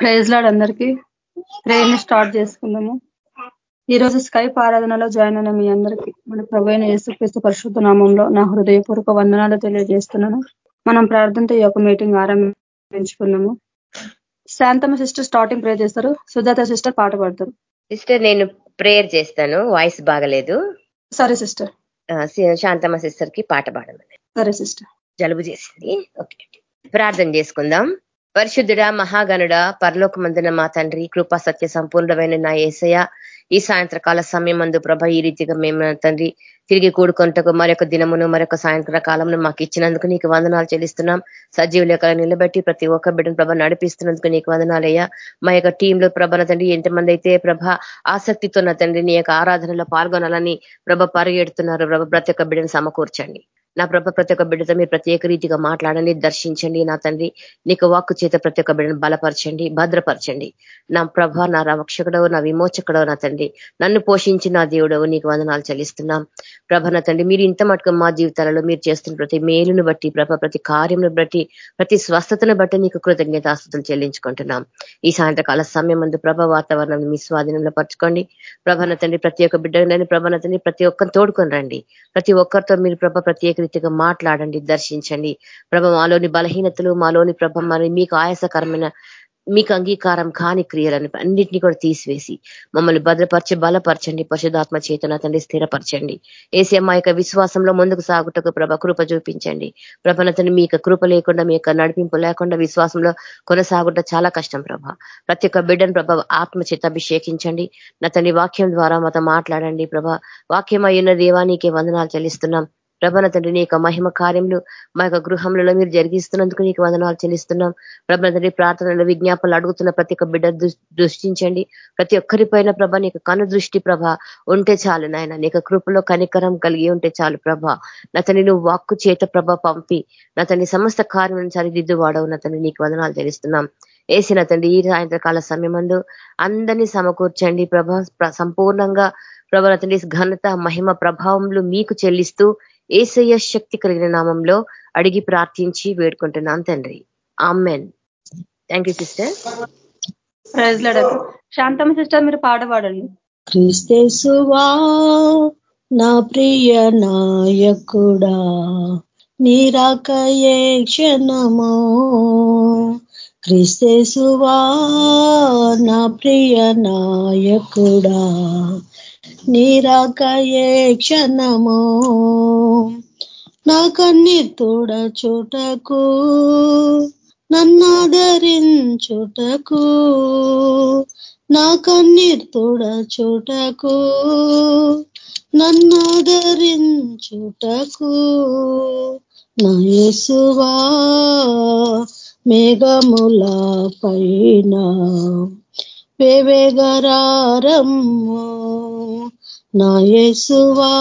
Praise lord అందరికీ. ప్రేయర్ని start చేసుకుందాము. ఈ రోజు స్కైప్ ఆరాధనలో జాయిన్ అయిన మీ అందరికీ మన ప్రభైన యేసుక్రీస్తు పరిశుద్ధ నామంలో నా హృదయపూర్వక వందనాలు తెలియజేస్తున్నాను. మనం ప్రార్థనతో ఈ యొక్క మీటింగ్ ఆరంభించుకున్నాము శాంతమ్మ సిస్టర్ స్టార్టింగ్ ప్రే చేస్తారు. సుజాత సిస్టర్ పాట పాడతారు. సిస్టర్ నేను ప్రేయర్ చేస్తాను. వాయిస్ బాగలేదు. సరే సిస్టర్ శాంతమ్మ సిస్టర్కి పాట పాడమని. సరే సిస్టర్ జలుబు చేసింది. ఓకే. ప్రార్థన చేసుకుందాం. పరిశుద్ధుడ మహాగణుడ మందిన మా తండ్రి కృపా సత్య సంపూర్ణమైన నా ఏసయ ఈ సాయంత్రకాల సమయం మందు ప్రభ ఈ రీతిగా మేము తండ్రి తిరిగి కూడుకుంటకు మరొక దినమును మరొక సాయంత్ర కాలంలో మాకు ఇచ్చినందుకు నీకు వందనాలు చెల్లిస్తున్నాం. సజీవ లేఖలు నిలబెట్టి ప్రతి ఒక్క బిడ్డను ప్రభ నడిపిస్తున్నందుకు నీకు వందనాలయ్యా. మా యొక్క టీంలో ప్రభన తండ్రి ఎంతమంది అయితే ప్రభ ఆసక్తితో నా తండ్రి నీ యొక్క ఆరాధనలో పాల్గొనాలని ప్రభ పరిగెడుతున్నారు. ప్రభ ప్రతి ఒక్క బిడ్డను సమకూర్చండి. నా ప్రభ ప్రతి ఒక్క బిడ్డతో మీరు ప్రత్యేక రీతిగా మాట్లాడండి దర్శించండి నా తండ్రి. నీకు వాక్కు చేత ప్రతి ఒక్క బిడ్డను బలపరచండి భద్రపరచండి. నా ప్రభ నా రక్షకుడవు నా విమోచకుడవు నా తండ్రి. నన్ను పోషించి నా దేవుడవు నీకు వందనాలు చెల్లిస్తున్నాం. ప్రభ నా తండ్రి మీరు ఇంత మటుకు మా జీవితాలలో మీరు చేస్తున్న ప్రతి మేలును బట్టి ప్రభ ప్రతి కార్యంను బట్టి ప్రతి స్వస్థతను బట్టి నీకు కృతజ్ఞతాస్తుతులు చెల్లించుకుంటున్నాం. ఈ సాయంత్రకాల సమయం ముందు ప్రభ వాతావరణం మీ స్వాధీనంలో పరచుకోండి. ప్రభన తండ్రి ప్రతి ఒక్క బిడ్డను ప్రభన తండ్రి ప్రతి ఒక్కరిని తోడుకొని రండి. ప్రతి ఒక్కరితో మీరు ప్రభ ప్రత్యేక రీతిగా మాట్లాడండి దర్శించండి. ప్రభ మాలోని బలహీనతలు మాలోని ప్రభ మరి మీకు ఆయాసకరమైన మీకు అంగీకారం కాని క్రియలను అన్నింటినీ కూడా తీసివేసి మమ్మల్ని భద్రపరిచి బలపరచండి. పరిశుధాత్మ చేతన తండ్రి స్థిరపరచండి. ఏసీ మా యొక్క విశ్వాసంలో ముందుకు సాగుటకు ప్రభ కృప చూపించండి. ప్రభనతని మీ కృప లేకుండా మీ యొక్క నడిపింపు లేకుండా విశ్వాసంలో కొనసాగుట చాలా కష్టం ప్రభ. ప్రతి ఒక్క బిడ్డను ప్రభ ఆత్మ చేత అభిషేకించండి. నా తండ్రి వాక్యం ద్వారా మాతో మాట్లాడండి. ప్రభ వాక్యం అయిన దేవానికి వందనాలు చెల్లిస్తున్నాం. ప్రభన తండ్రి నీ యొక్క మహిమ కార్యములు మా యొక్క గృహంలో మీరు జరిగిస్తున్నందుకు నీకు వందనాలు చెల్లిస్తున్నాం. ప్రభన తండ్రి ప్రార్థనలు విజ్ఞాపనలు అడుగుతున్న ప్రతి ఒక్క బిడ్డ దృష్టించండి. ప్రతి ఒక్కరిపైన ప్రభ నీకు కను దృష్టి ప్రభ ఉంటే చాలు నాయన. నీకు కృపలో కనికరం కలిగి ఉంటే చాలు ప్రభ. నతని నువ్వు వాక్కు చేత ప్రభ పంపి నతని సమస్త కార్యం సరిదిద్దు వాడవు నతని నీకు వందనాలు చెల్లిస్తున్నాం. వేసిన తండ్రి ఈ సాయంత్రకాల సమయమందు అందరినీ సమకూర్చండి ప్రభ. సంపూర్ణంగా ప్రభ తండ్రి ఘనత మహిమ ప్రభావంలో మీకు చెల్లిస్తూ ఏసయ్య శక్తి కలిగిన నామంలో అడిగి ప్రార్థించి వేడుకుంటున్నాను తండ్రి. Amen. Thank you sister Shantamma sister మీరు పాట పాడండి. క్రిస్తేసువా నా ప్రియ నాయకుడా నీరాకయే క్షణమో. క్రిస్తేసువా నా ప్రియ నాయకుడా నీరాకయే క్షణమో. నా కన్నీర్తుడ చూటకు నన్నాదరించుటకు నా కన్నీర్తుడ చూటకు నన్నాదరించుటకు నా యేసువా మేఘముల పైన వేవేగరారమ్ము నా యేసువా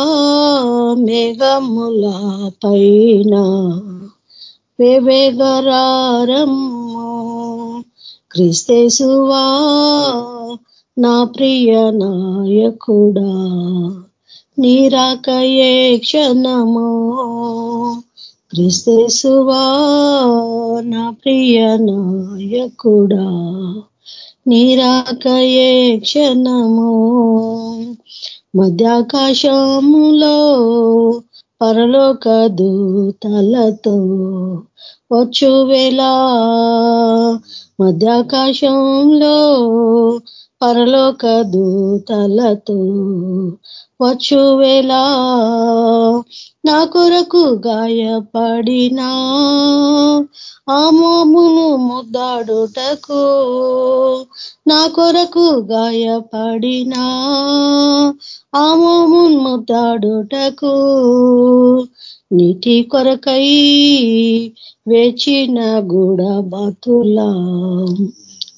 మేఘముల పైన వివేగరారము క్రిస్తేసువా నా ప్రియ నాయకుడా నీరాకయే క్షణము. క్రిస్తేసువా నా ప్రియ నాయకుడా నీరాకయే క్షణము. మధ్యాకాశములో పరలోక దూతలతో వచ్చు వేళ మధ్యాకాశంలో పరలోక దూతలతో వచ్చువేలా నా కొరకు గాయపడినా ఆమోమును ముద్దాడుటకు నా కొరకు గాయపడినా ఆమోమును ముద్దాడుటకు నీటి కొరకై వేచిన గుడ బతులా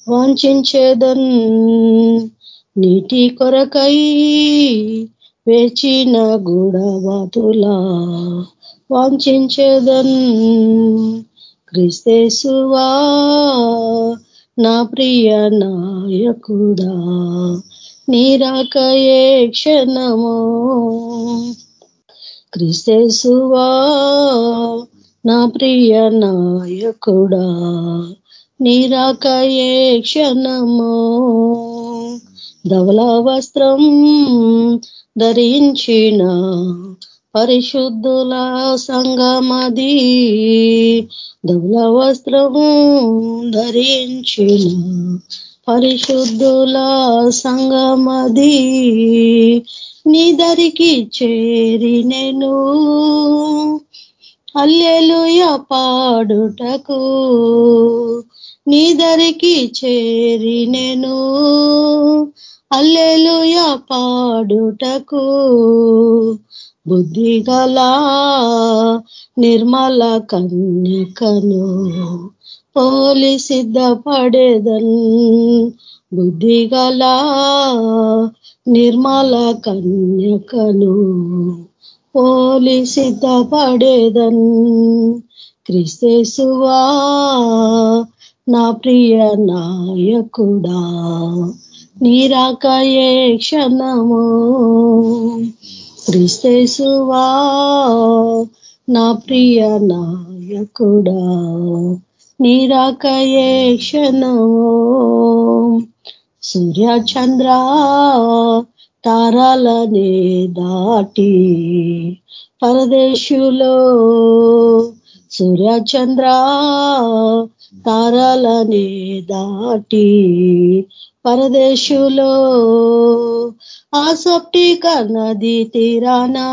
వంచేదన్ నీటి కొరకై వేచిన గుడవతులా వాంఛించేదన్ క్రిస్తేసువా నా ప్రియ నాయకుడా నీరాకయే క్షణము క్రిస్తేసువా నా ప్రియ నాయకుడా నిరాకయే క్షణమో. ధవల వస్త్రం ధరించిన పరిశుద్ధుల సంగమది. ధవల వస్త్రము ధరించిన పరిశుద్ధుల సంగమది. నీ దరికి చేరి నేను అల్లెలుయ పాడుటకు నీ దరికి చేరి నేను అల్లెలుయ పాడుటకు బుద్ధిగల నిర్మల కన్యకను. పోలి సిద్ధపడేదన్ బుద్ధిగల నిర్మల కన్యకను. పోలి సిద్ధపడేదన్ క్రిస్తేసువా నా ప్రియ నాయకుడా నీరాకయే క్షణము. క్రిస్తేసువా నా ప్రియ నాయకుడా నీరాకయే క్షణము. సూర్య చంద్ర తారాలనే దాటి పరదేశులో సూర్యచంద్ర తారాలనే దాటి పరదేశులో ఆసప్టిక నది తీరానా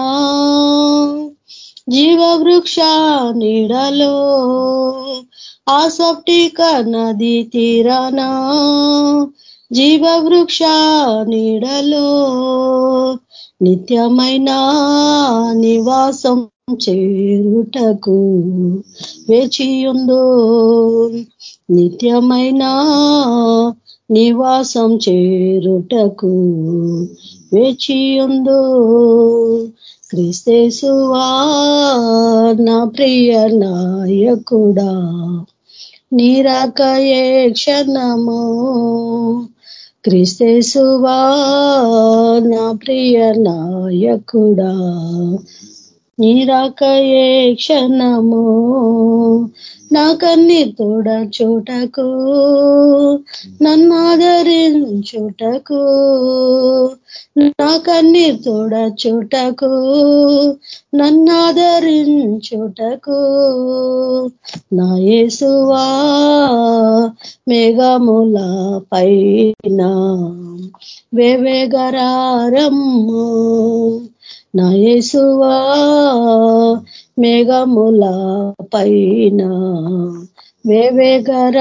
జీవవృక్ష నీడలో ఆసప్టిక నది తీరానా జీవవృక్ష నీడలో నిత్యమైన నివాసం చేరుటకు వేచియుందో. నిత్యమైన నివాసం చేరుటకు వేచియుందో. క్రిస్తేసువా నా ప్రియ నాయకుడా నీరాకయే క్షణము. క్రిస్తేసువా నా ప్రియ నాయకుడా నీరాకయే క్షణము నా కన్ని తోడ చూటకు నన్నాదరించుటకు నా కన్ని తోడ చూటకు నన్నాదరించుటకు నా యేసువా మేఘముల పైన వేవేగరారమ్ము నయేసువా మేఘముల పైన వేవేగరారము.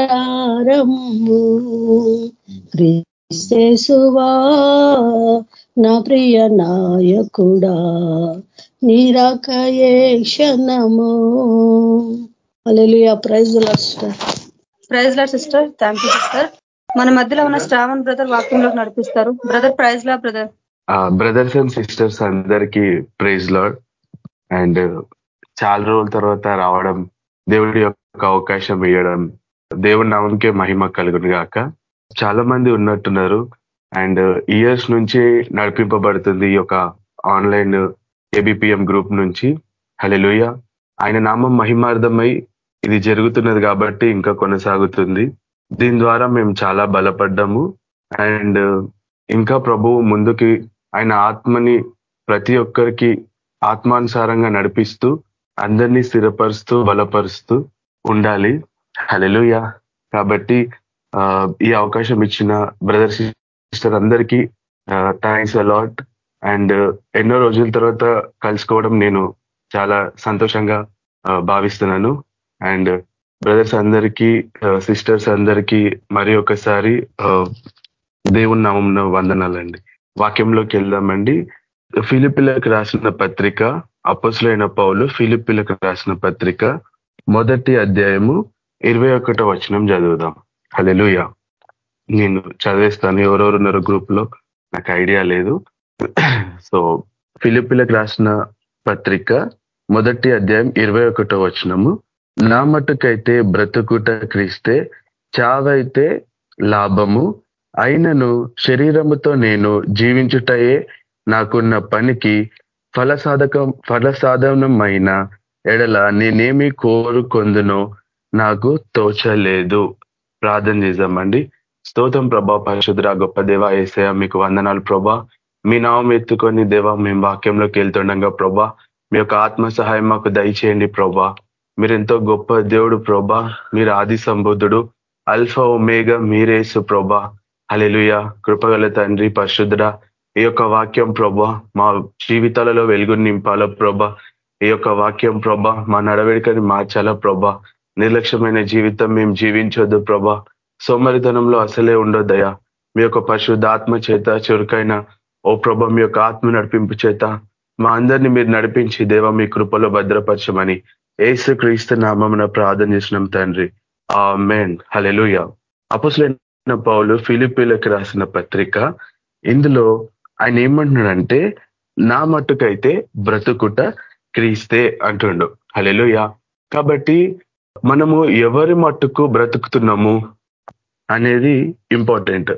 క్రిస్తేసువా నా ప్రియ నాయకుడా నీరాకయే క్షణము. Alleluia praise sister. Praise lord sister. Thank you sister. మన మధ్యలో ఉన్న శ్రావణ్ బ్రదర్ వాక్యంలోకి నడిపిస్తారు. Brother praise lord brother. Brothers and sisters అందరికీ ప్రైజ్ లాడ్ అండ్ చాలా రోజుల తర్వాత రావడం దేవుడి యొక్క అవకాశం ఇవ్వడం దేవుడి నామంకే మహిమ కలుగును గాక. చాలా మంది ఉన్నట్టున్నారు. అండ్ ఇయర్స్ uh, నుంచి నడిపింపబడుతుంది ఈ యొక్క ఆన్లైన్ ఏబిపిఎం గ్రూప్ నుంచి. హలెలుయ ఆయన నామం మహిమార్థమై ఇది జరుగుతున్నది కాబట్టి ఇంకా కొనసాగుతుంది. దీని ద్వారా మేము చాలా బలపడ్డాము. అండ్ uh, ఇంకా ప్రభువు ముందుకి ఆయన ఆత్మని ప్రతి ఒక్కరికి ఆత్మానుసారంగా నడిపిస్తూ అందరినీ స్థిరపరుస్తూ బలపరుస్తూ ఉండాలి. హలెలుయ కాబట్టి ఈ అవకాశం ఇచ్చిన బ్రదర్ సిస్టర్ అందరికీ థ్యాంక్స్ అలాట్ అండ్ ఎన్నో రోజుల తర్వాత కలుసుకోవడం నేను చాలా సంతోషంగా భావిస్తున్నాను. అండ్ బ్రదర్స్ అందరికీ సిస్టర్స్ అందరికీ మరి ఒకసారి దేవుని నామం వందనాలండి. వాక్యంలోకి వెళ్దామండి. ఫిలిపిలకు రాసిన పత్రిక అపసులైన పౌలు ఫిలిపిలకు రాసిన పత్రిక మొదటి అధ్యాయము ఇరవై ఒకటో వచనం చదువుదాం. హలెలుయ నేను చదివేస్తాను ఎవరెవరున్నారు గ్రూప్లో నాకు ఐడియా లేదు. సో ఫిలిపిలకు రాసిన పత్రిక మొదటి అధ్యాయం ఇరవై ఒకటో వచనము. నా మటుకైతే బ్రతుకుట క్రీస్తే చావైతే లాభము అయినను శరీరముతో నేను జీవించుటయే నాకున్న పనికి ఫలసాధకం ఫలసాధనమైన ఎడల నేనేమి కోరుకొందునో నాకు తోచలేదు. ప్రార్థన చేద్దామండి. స్తోత్రం ప్రభా పరిశుద్ర గొప్ప దేవ ఏసయ మీకు వందనాలు ప్రభా. మీ నామం ఎత్తుకొని దేవ మేము వాక్యంలోకి వెళ్తుండగా ప్రభా మీ యొక్క ఆత్మ సహాయం మాకు దయచేయండి ప్రభా. మీరెంతో గొప్ప దేవుడు ప్రభా. మీరు ఆది సంబుద్ధుడు. అల్ఫా ఒమేగా మీరేసు ప్రభా. అలెలుయ కృపగల తండ్రి పరిశుద్ధ ఈ యొక్క వాక్యం ప్రభ మా జీవితాలలో వెలుగు నింపాల ప్రభ. ఈ యొక్క వాక్యం ప్రభ మా నడవడికని మార్చాల ప్రభ. నిర్లక్ష్యమైన జీవితం మేము జీవించొద్దు ప్రభ. సోమరితనంలో అసలే ఉండొద్దయా మీ యొక్క పరిశుద్ధాత్మ చేత చురుకైన ఓ ప్రభ మీ యొక్క ఆత్మ నడిపింపు చేత మా అందరినీ మీరు నడిపించి దేవ మీ కృపలో భద్రపరచమని ఏసు క్రీస్తు నామమున ప్రార్థన చేసినాం తండ్రి. ఆ మేన్ హలెలుయ అపోసులైన పౌలు ఫిలిపీలకు రాసిన పత్రిక. ఇందులో ఆయన ఏమంటున్నాడంటే నా మట్టుకైతే బ్రతుకుట క్రీస్తే అంటుండు. హలెలుయ కాబట్టి మనము ఎవరి మట్టుకు బ్రతుకుతున్నాము అనేది ఇంపార్టెంట్.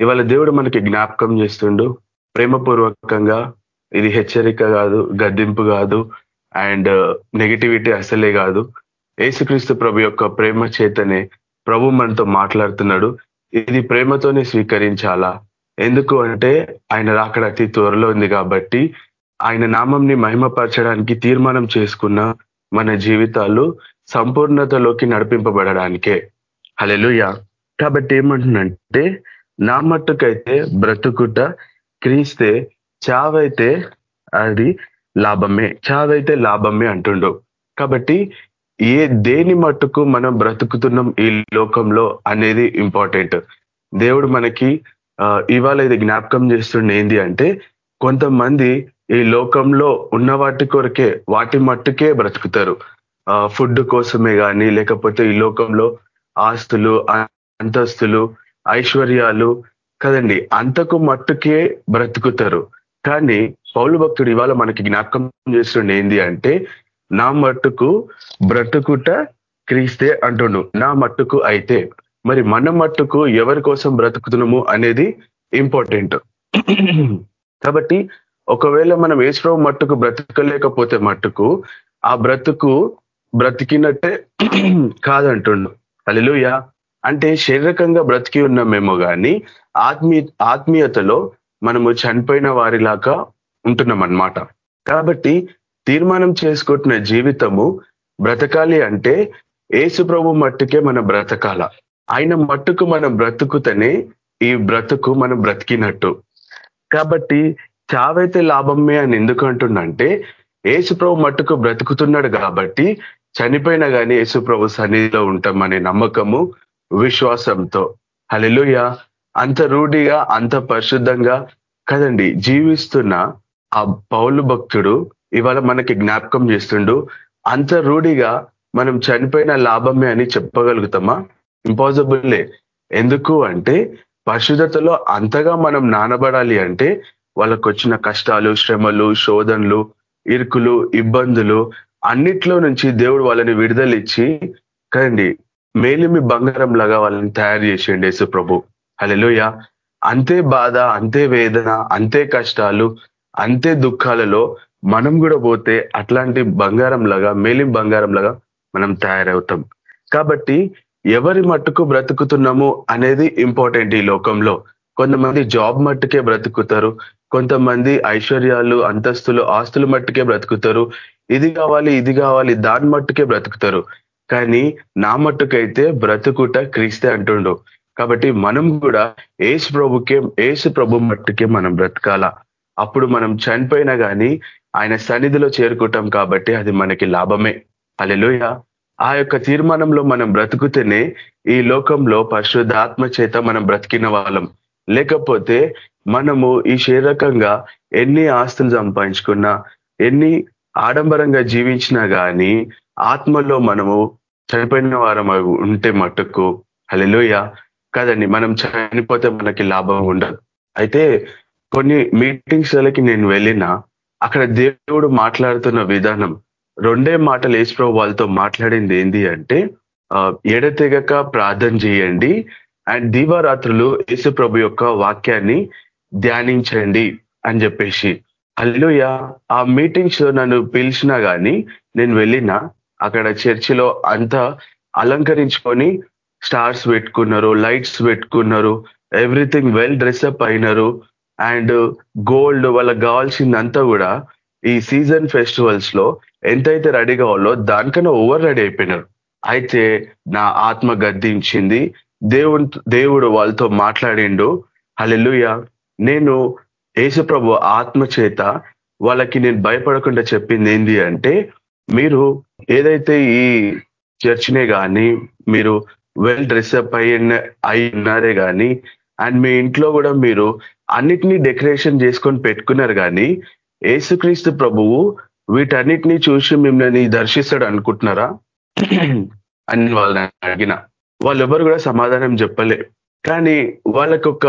ఇవాళ దేవుడు మనకి జ్ఞాపకం చేస్తుండు. ప్రేమపూర్వకంగా ఇది హెచ్చరిక కాదు గద్దింపు కాదు అండ్ నెగిటివిటీ అసలే కాదు. ఏసుక్రీస్తు ప్రభు యొక్క ప్రేమ చేతనే ప్రభు మనతో మాట్లాడుతున్నాడు. ఇది ప్రేమతోనే స్వీకరించాలా? ఎందుకు అంటే ఆయన రాకడ అతి త్వరలో ఉంది కాబట్టి ఆయన నామంని మహిమపరచడానికి తీర్మానం చేసుకున్న మన జీవితాలు సంపూర్ణతలోకి నడిపింపబడడానికే. హలెలుయ కాబట్టి ఏమంటుందంటే నా మట్టుకైతే బ్రతుకుట క్రీస్తే చావైతే అది లాభమే చావైతే లాభమే అంటుండు. కాబట్టి ఏ దేని మట్టుకు మనం బ్రతుకుతున్నాం ఈ లోకంలో అనేది ఇంపార్టెంట్. దేవుడు మనకి ఇవాళ ఇది జ్ఞాపకం చేస్తుండే ఏంది అంటే కొంతమంది ఈ లోకంలో ఉన్న వాటి కొరకే వాటి మట్టుకే బ్రతుకుతారు. ఫుడ్ కోసమే కానీ లేకపోతే ఈ లోకంలో ఆస్తులు అంతస్తులు ఐశ్వర్యాలు కదండి అంతకు మట్టుకే బ్రతుకుతారు. కానీ పౌలు భక్తుడు ఇవాళ మనకి జ్ఞాపకం చేస్తుండే ఏంది అంటే నా మట్టుకు బ్రతుకుట క్రీస్తే అంటుండు. నా మట్టుకు అయితే. మరి మన మట్టుకు ఎవరి కోసం బ్రతుకుతున్నాము అనేది ఇంపార్టెంట్. కాబట్టి ఒకవేళ మనం ఏశ్వరం మట్టుకు బ్రతకలేకపోతే మట్టుకు ఆ బ్రతుకు బ్రతికినట్టే కాదంటుండు. అలెలుయ అంటే శారీరకంగా బ్రతికి ఉన్నామేమో కానీ ఆత్మీయ ఆత్మీయతలో మనము చనిపోయిన వారిలాగా ఉంటున్నాం అన్నమాట కాబట్టి తీర్మానం చేసుకుంటున్న జీవితము బ్రతకాలి అంటే ఏసు ప్రభు మట్టుకే మన బ్రతకాల. ఆయన మట్టుకు మనం బ్రతుకుతనే ఈ బ్రతుకు మనం బ్రతికినట్టు. కాబట్టి చావైతే లాభమే అని ఎందుకు అంటుండంటే ఏసుప్రభు మట్టుకు బ్రతుకుతున్నాడు కాబట్టి చనిపోయినా కానీ ఏసుప్రభు సన్నిధిలో ఉంటాం అనే నమ్మకము విశ్వాసంతో. హలెలుయ అంత రూఢిగా అంత పరిశుద్ధంగా కదండి జీవిస్తున్న ఆ పౌలు భక్తుడు ఇవాళ మనకి జ్ఞాపకం చేస్తుండు. అంత రూఢిగా మనం చనిపోయిన లాభమే అని చెప్పగలుగుతామా? ఇంపాసిబుల్లే ఎందుకు అంటే పరిశుద్ధతలో అంతగా మనం నానబడాలి అంటే వాళ్ళకు వచ్చిన కష్టాలు శ్రమలు శోధనలు ఇరుకులు ఇబ్బందులు అన్నిట్లో నుంచి దేవుడు వాళ్ళని విడుదలిచ్చి కదండి మేలిమి బంగారం లాగా వాళ్ళని తయారు చేసిండు యేసు ప్రభు. హలోయ అంతే బాధ అంతే వేదన అంతే కష్టాలు అంతే దుఃఖాలలో మనం కూడా పోతే అట్లాంటి బంగారం లాగా మేలిం బంగారం లాగా మనం తయారవుతాం. కాబట్టి ఎవరి మట్టుకు బ్రతుకుతున్నాము అనేది ఇంపార్టెంట్ ఈ లోకంలో. కొంతమంది జాబ్ మట్టుకే బ్రతుకుతారు కొంతమంది ఐశ్వర్యాలు అంతస్తులు ఆస్తులు మట్టుకే బ్రతుకుతారు ఇది కావాలి ఇది కావాలి దాని మట్టుకే బ్రతుకుతారు. కానీ నా మట్టుకైతే బ్రతుకుట క్రీస్తే అంటుండు. కాబట్టి మనం కూడా ఏసు ప్రభుకే ఏసు ప్రభు మట్టుకే మనం బ్రతకాల. అప్పుడు మనం చనిపోయినా కానీ ఆయన సన్నిధిలో చేరుకుంటాం కాబట్టి అది మనకి లాభమే. అలెలుయ ఆ యొక్క తీర్మానంలో మనం బ్రతుకుతేనే ఈ లోకంలో పరిశుద్ధాత్మ చేత మనం బ్రతికిన వాళ్ళం. లేకపోతే మనము ఈ శరీరకంగా ఎన్ని ఆస్తులు సంపాదించుకున్నా ఎన్ని ఆడంబరంగా జీవించినా కానీ ఆత్మలో మనము చనిపోయిన వారం ఉంటే మట్టుకు హలెలుయ కదండి మనం చనిపోతే మనకి లాభం ఉండదు. అయితే కొన్ని మీటింగ్స్లకి నేను వెళ్ళినా అక్కడ దేవుడు మాట్లాడుతున్న విధానం రెండే మాటలు యేసుప్రభు వాళ్ళతో మాట్లాడింది ఏంది అంటే ఎడతెగక ప్రార్థన చేయండి అండ్ దీవారాత్రులు యేసుప్రభు యొక్క వాక్యాన్ని ధ్యానించండి అని చెప్పేసి. అల్లుయ ఆ మీటింగ్స్లో నన్ను పిలిచినా కానీ నేను వెళ్ళినా అక్కడ చర్చిలో అంతా అలంకరించుకొని స్టార్స్ పెట్టుకున్నారు లైట్స్ పెట్టుకున్నారు ఎవ్రీథింగ్ వెల్ డ్రెస్అప్ అయినారు. అండ్ గోల్డ్ వాళ్ళకి కావాల్సిందంతా కూడా ఈ సీజన్ ఫెస్టివల్స్లో ఎంతైతే రెడీ కావాలో దానికన్నా ఓవర్ రెడీ అయిపోయినారు. అయితే నా ఆత్మ గద్దించింది. దేవుడు దేవుడు వాళ్ళతో మాట్లాడిండు. హలెలుయ నేను యేసుప్రభు ఆత్మ చేత వాళ్ళకి నేను భయపడకుండా చెప్పింది ఏంది అంటే మీరు ఏదైతే ఈ చర్చినే కానీ మీరు వెల్ డ్రెస్అప్ అయి అయి ఉన్నారే కానీ అండ్ మీ ఇంట్లో కూడా మీరు అన్నిటినీ డెకరేషన్ చేసుకొని పెట్టుకున్నారు కానీ ఏసుక్రీస్తు ప్రభువు వీటన్నిటినీ చూసి మిమ్మల్ని దర్శిస్తాడు అనుకుంటున్నారా? అని వాళ్ళని అడిగిన. వాళ్ళెవరు కూడా సమాధానం చెప్పలే. కానీ వాళ్ళకొక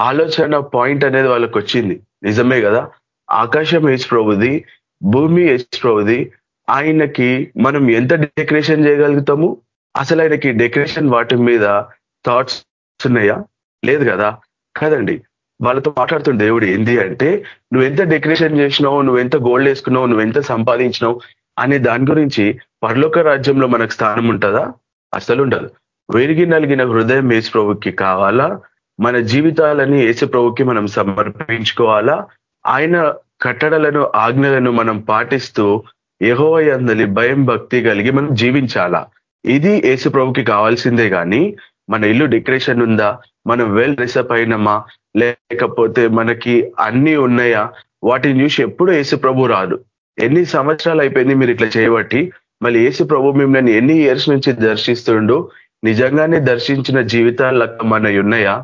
ఆలోచన పాయింట్ అనేది వాళ్ళకి వచ్చింది నిజమే కదా? ఆకాశం ఏసు ప్రభుది భూమి ఏసు ప్రభుది ఆయనకి మనం ఎంత డెకరేషన్ చేయగలుగుతాము? అసలు ఆయనకి డెకరేషన్ వాటి మీద థాట్స్ ఉన్నాయా? లేదు కదా? కదండి. వాళ్ళతో మాట్లాడుతున్న దేవుడు ఏంది అంటే నువ్వు ఎంత డెకరేషన్ చేసినావు నువ్వు ఎంత గోల్డ్ వేసుకున్నావు నువ్వు ఎంత సంపాదించినావు అనే దాని గురించి పరలోక రాజ్యంలో మనకు స్థానం ఉంటుందా? అసలు ఉండదు. వెరిగి నలిగిన హృదయం యేసు ప్రభుకి కావాలా? మన జీవితాలని యేసు ప్రభుకి మనం సమర్పించుకోవాలా? ఆయన కట్టడలను ఆజ్ఞలను మనం పాటిస్తూ యహోవయందలి భయం భక్తి కలిగి మనం జీవించాలా? ఇది యేసు ప్రభుకి కావాల్సిందే కానీ మన ఇల్లు డెకరేషన్ ఉందా? మనం వెల్ డ్రెస్అప్ అయినమా? లేకపోతే మనకి అన్ని ఉన్నాయా? వాటిని చూసి ఎప్పుడు యేసు ప్రభు రాదు. ఎన్ని సంవత్సరాలు అయిపోయింది మీరు ఇట్లా చేయబట్టి మళ్ళీ యేసు ప్రభు మిమ్మల్ని ఎన్ని ఇయర్స్ నుంచి దర్శిస్తుండో? నిజంగానే దర్శించిన జీవితాల మన ఉన్నాయా?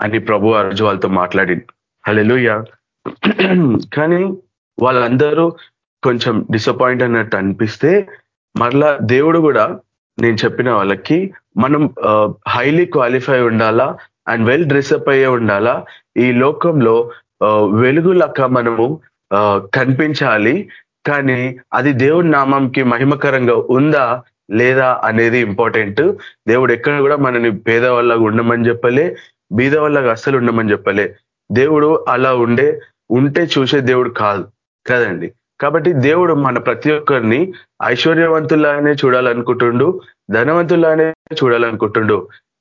అని ప్రభు అర్జు వాళ్ళతో మాట్లాడింది హలెలుయ కానీ వాళ్ళందరూ కొంచెం డిసప్పాయింట్ అన్నట్టు అనిపిస్తే మరలా దేవుడు కూడా నేను చెప్పిన వాళ్ళకి మనం హైలీ క్వాలిఫై ఉండాలా? అండ్ వెల్ డ్రెస్అప్ అయ్యే ఉండాలా? ఈ లోకంలో వెలుగు లెక్క మనము కనిపించాలి. కానీ అది దేవుడి నామంకి మహిమకరంగా ఉందా? లేదా అనేది ఇంపార్టెంట్. దేవుడు ఎక్కడ కూడా మనని పేదవాళ్ళగా ఉండమని చెప్పలే బీదవాళ్ళగా అస్సలు ఉండమని చెప్పలే. దేవుడు అలా ఉండే ఉంటే చూసే దేవుడు కాదు కదండి. కాబట్టి దేవుడు మన ప్రతి ఒక్కరిని ఐశ్వర్యవంతులానే చూడాలనుకుంటుండు ధనవంతులానే చూడాలనుకుంటుండు.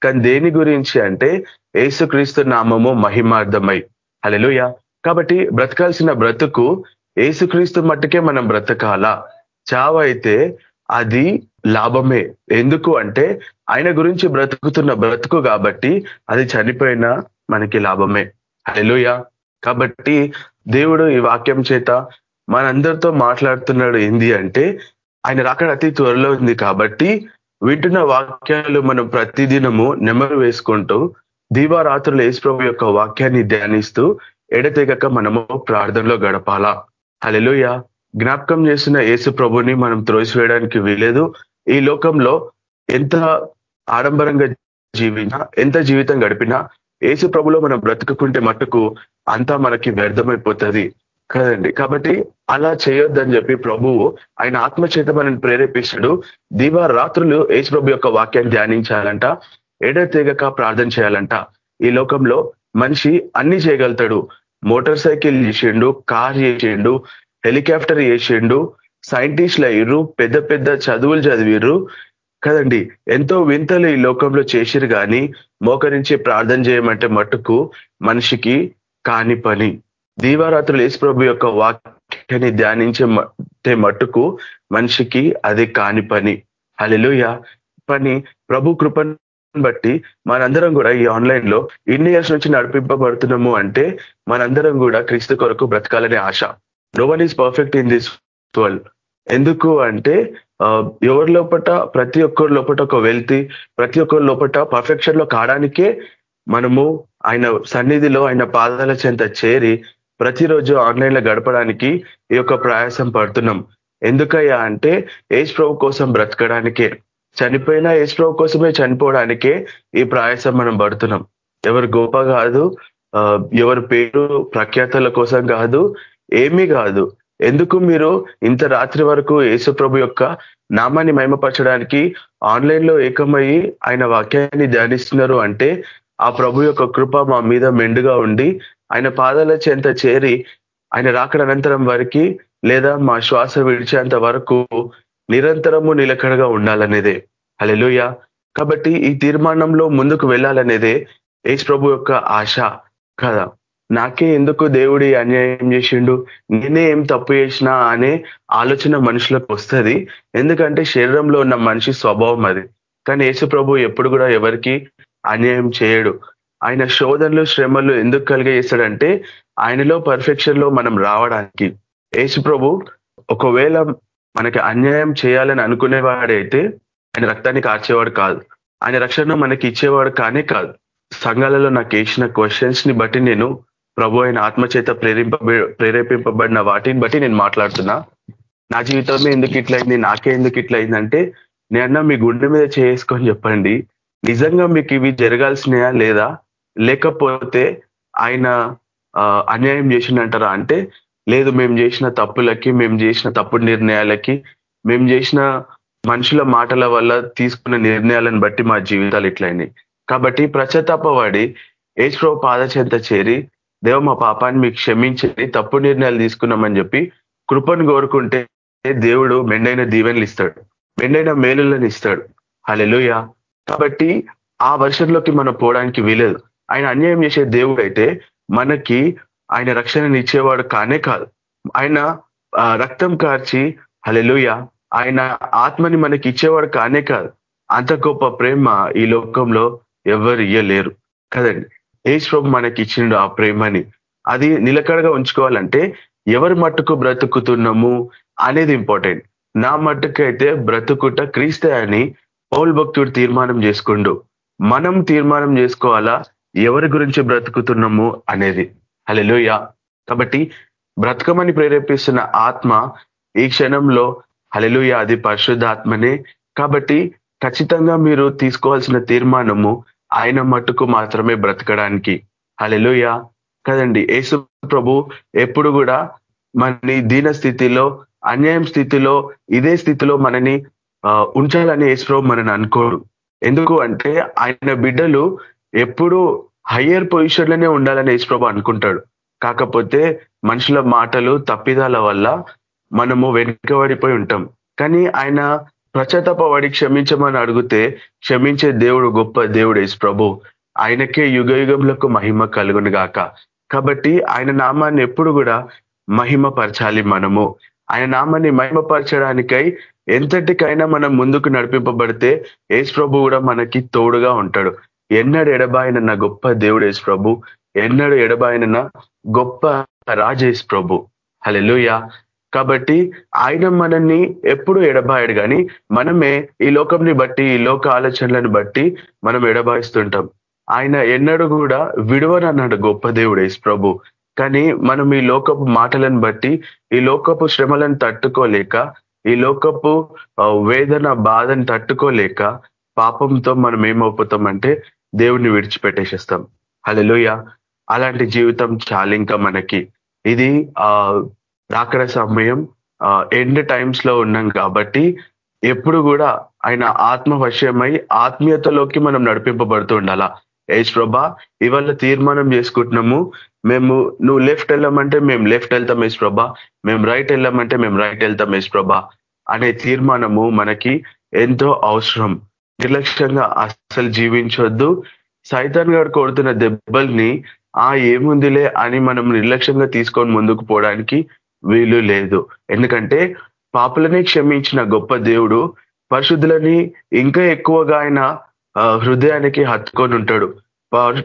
కానీ దేని గురించి అంటే ఏసుక్రీస్తు నామము మహిమార్థమై. హలెలుయ కాబట్టి బ్రతకాల్సిన బ్రతుకు ఏసుక్రీస్తు మట్టుకే మనం బ్రతకాల? చావైతే అది లాభమే. ఎందుకు అంటే ఆయన గురించి బ్రతుకుతున్న బ్రతుకు కాబట్టి అది చనిపోయినా మనకి లాభమే. హలోయ కాబట్టి దేవుడు ఈ వాక్యం చేత మనందరితో మాట్లాడుతున్నాడు ఏంది అంటే ఆయన రాకడ అతి త్వరలో ఉంది కాబట్టి వింటున్న వాక్యాలు మనం ప్రతిదినము నెమరు వేసుకుంటూ దీవారాత్రులు యేసుప్రభు యొక్క వాక్యాన్ని ధ్యానిస్తూ ఎడతెగక మనము ప్రార్థనలో గడపాలా? హలెలుయ జ్ఞాపకం చేసిన యేసు ప్రభుని మనం త్రోసివేయడానికి వీలేదు ఈ లోకంలో ఎంత ఆడంబరంగా జీవినా ఎంత జీవితం గడిపినా యేసు ప్రభులో మనం బ్రతుకుంటే మట్టుకు అంతా మనకి వ్యర్థమైపోతుంది. కదండి. కాబట్టి అలా చేయొద్దని చెప్పి ప్రభువు ఆయన ఆత్మచేత మనని ప్రేరేపిస్తాడు. దివారాత్రులు యేసు ప్రభు యొక్క వాక్యాన్ని ధ్యానించాలంట ఎడతెగక ప్రార్థన చేయాలంట. ఈ లోకంలో మనిషి అన్ని చేయగలుగుతాడు. మోటార్ సైకిల్ చేసిండు కార్ చేసిండు హెలికాప్టర్ చేసిండు సైంటిస్టులు అయ్యారు పెద్ద పెద్ద చదువులు చదివిర్రు. కదండి ఎంతో వింతలు ఈ లోకంలో చేసిరు కానీ మోకరించి ప్రార్థన చేయమంటే మట్టుకు మనిషికి కాని పని. దీవారాత్రులు ప్రభు యొక్క వాక్యాన్ని ధ్యానించే మట్టుకు మనిషికి అది కాని పని. హలెలుయ పని ప్రభు కృపను బట్టి మనందరం కూడా ఈ ఆన్లైన్లో ఇన్ని ఇయర్స్ నుంచి నడిపింపబడుతున్నాము అంటే మనందరం కూడా క్రీస్తు కొరకు బ్రతకాలనే ఆశ. No one is perfect in this world ఎందుకు అంటే ఎవరి లోపట ప్రతి ఒక్కరి లోపట ఒక వెల్తీ ప్రతి ఒక్కరి లోపట పర్ఫెక్షన్లో కావడానికే మనము ఆయన సన్నిధిలో ఆయన పాదాల చెంత చేరి ప్రతిరోజు ఆన్లైన్లో గడపడానికి ఈ యొక్క ప్రయాసం పడుతున్నాం. ఎందుకయ్యా అంటే ఏజ్ ప్రభు కోసం బ్రతకడానికే చనిపోయినా ఏజ్ ప్రభు కోసమే చనిపోవడానికే ఈ ప్రయాసం మనం పడుతున్నాం. ఎవరు గొప్ప కాదు ఎవరి పేరు ప్రఖ్యాతల కోసం కాదు ఏమీ కాదు. ఎందుకు మీరు ఇంత రాత్రి వరకు యేసుప్రభు యొక్క నామాన్ని మహిమపరచడానికి ఆన్లైన్లో ఏకమయ్యి ఆయన వాక్యాన్ని ధ్యానిస్తున్నారు అంటే ఆ ప్రభు యొక్క కృప మా మీద మెండుగా ఉండి ఆయన పాదాల చెంత చేరి ఆయన రాకడ అనంతరం వరకు లేదా మా శ్వాస విడిచేంత వరకు నిరంతరము నిలకడగా ఉండాలనేదే. హలెలుయ కాబట్టి ఈ తీర్మానంలో ముందుకు వెళ్ళాలనేదే యేసు ప్రభు యొక్క ఆశ కదా. నాకే ఎందుకు దేవుడి అన్యాయం చేసిండు? నేనే ఏం తప్పు చేసినా అనే ఆలోచన మనుషులకు వస్తుంది. ఎందుకంటే శరీరంలో ఉన్న మనిషి స్వభావం అది. కానీ యేసు ప్రభు ఎప్పుడు కూడా ఎవరికి అన్యాయం చేయడు. ఆయన శోధనలు శ్రమలు ఎందుకు కలిగేస్తాడంటే ఆయనలో పర్ఫెక్షన్లో మనం రావడానికి. యేసు ప్రభు ఒకవేళ మనకి అన్యాయం చేయాలని అనుకునేవాడైతే ఆయన రక్తాన్ని కార్చేవాడు కాదు. ఆయన రక్షణ మనకి ఇచ్చేవాడు కానే కాదు. సంఘాలలో నాకు వేసిన క్వశ్చన్స్ని బట్టి నేను ప్రభు అయిన ఆత్మచేత ప్రేరింప ప్రేరేపింపబడిన వాటిని బట్టి నేను మాట్లాడుతున్నా. నా జీవితమే ఎందుకు ఇట్లయింది? నాకే ఎందుకు ఇట్లయిందంటే నేను మీ గుండె మీద చేసుకొని చెప్పండి. నిజంగా మీకు ఇవి జరగాల్సినయా లేదా? లేకపోతే ఆయన అన్యాయం చేసిండంటారా? అంటే లేదు మేము చేసిన తప్పులకి మేము చేసిన తప్పుడు నిర్ణయాలకి మేము చేసిన మనుషుల మాటల వల్ల తీసుకున్న నిర్ణయాలను బట్టి మా జీవితాలు ఇట్లయినాయి. కాబట్టి ప్రచతాపవాడి ఏజ్ప్రో పాదచేంత చేరి దేవ మా పాపాన్ని మీకు క్షమించండి తప్పు నిర్ణయాలు తీసుకున్నామని చెప్పి కృపను కోరుకుంటే దేవుడు మెండైన దీవెనలు ఇస్తాడు. మెండైన మేలులను ఇస్తాడు. హలెలుయ కాబట్టి ఆ వర్షంలోకి మనం పోవడానికి వీలేదు. ఆయన అన్యాయం చేసే దేవుడు అయితే మనకి ఆయన రక్షణని ఇచ్చేవాడు కానే కాదు. ఆయన రక్తం కార్చి హలెలుయ ఆయన ఆత్మని మనకి ఇచ్చేవాడు కానే కాదు. అంత గొప్ప ప్రేమ ఈ లోకంలో ఎవరు ఇయ్యలేరు. కదండి? ఏజ్ ప్రభు మనకి ఇచ్చిండు ఆ ప్రేమని. అది నిలకడగా ఉంచుకోవాలంటే ఎవరి మట్టుకు బ్రతుకుతున్నాము అనేది ఇంపార్టెంట్. నా మట్టుకైతే బ్రతుకుట క్రీస్తే అని పౌల్ భక్తుడు తీర్మానం చేసుకుండు. మనం తీర్మానం చేసుకోవాలా? ఎవరి గురించి బ్రతుకుతున్నాము అనేది. హలెలుయ కాబట్టి బ్రతకమని ప్రేరేపిస్తున్న ఆత్మ ఈ క్షణంలో హలెలుయ అది పరిశుద్ధాత్మనే. కాబట్టి ఖచ్చితంగా మీరు తీసుకోవాల్సిన తీర్మానము ఆయన మట్టుకు మాత్రమే బ్రతకడానికి. హలెలుయ కదండి యేసు ప్రభు ఎప్పుడు కూడా మనని దీన స్థితిలో అన్యాయం స్థితిలో ఇదే స్థితిలో మనని ఉంచాలని యేసు ప్రభు మనని అనుకోడు ఎందుకు అంటే ఆయన బిడ్డలు ఎప్పుడు హయ్యర్ పొజిషన్లోనే ఉండాలని యేసుప్రభు అనుకుంటాడు. కాకపోతే మనుషుల మాటలు తప్పిదాల వల్ల మనము వెనుకబడిపోయి ఉంటాం. కానీ ఆయన వాడి క్షమించమని అడిగితే క్షమించే దేవుడు గొప్ప దేవుడు యేసు ప్రభు ఆయనకే యుగ యుగములకు మహిమ కలుగును గాక. కాబట్టి ఆయన నామాన్ని ఎప్పుడు కూడా మహిమపరచాలి మనము. ఆయన నామాన్ని మహిమపరచడానికై ఎంతటికైనా మనం ముందుకు నడిపింపబడితే యేసు ప్రభు కూడా మనకి తోడుగా ఉంటాడు. ఎన్నడు ఎడబాయినన్న గొప్ప దేవుడు ప్రభు ఎన్నడు ఎడబాయినన్న గొప్ప రాజేష్ ప్రభు. హలెలుయ కాబట్టి ఆయన మనల్ని ఎప్పుడు ఎడబాయడు కానీ మనమే ఈ లోకంని బట్టి ఈ లోక ఆలోచనలను బట్టి మనం ఎడబాయిస్తుంటాం. ఆయన ఎన్నడూ కూడా విడవనన్నాడు గొప్ప దేవుడు ప్రభు. కానీ మనం ఈ లోకపు మాటలను బట్టి ఈ లోకపు శ్రమలను తట్టుకోలేక ఈ లోకపు వేదన బాధను తట్టుకోలేక పాపంతో మనం ఏమవుతామంటే దేవుడిని విడిచిపెట్టేసేస్తాం. హలోయ అలాంటి జీవితం చాలా ఇంకా మనకి. ఇది ఆ రాకడ సమయం ఎండ్ టైమ్స్లో ఉన్నాం కాబట్టి ఎప్పుడు కూడా ఆయన ఆత్మవశ్యమై ఆత్మీయతలోకి మనం నడిపింపబడుతూ ఉండాలా. ఏజ్ ప్రభా ఇవాళ తీర్మానం చేసుకుంటున్నాము. మేము నువ్వు లెఫ్ట్ వెళ్ళామంటే మేము లెఫ్ట్ వెళ్తాం ఏజ్ ప్రభా. మేము రైట్ వెళ్ళామంటే మేము రైట్ వెళ్తాం ఏజ్ ప్రభా. అనే తీర్మానము మనకి ఎంతో అవసరం. నిర్లక్ష్యంగా అసలు జీవించొద్దు. సైతాన్ గారు కొడుతున్న దెబ్బల్ని ఆ ఏముందిలే అని మనం నిర్లక్ష్యంగా తీసుకొని ముందుకు పోవడానికి వీలు లేదు. ఎందుకంటే పాపులని క్షమించిన గొప్ప దేవుడు పరిశుద్ధులని ఇంకా ఎక్కువగా ఆయన హృదయానికి హత్తుకొని ఉంటాడు.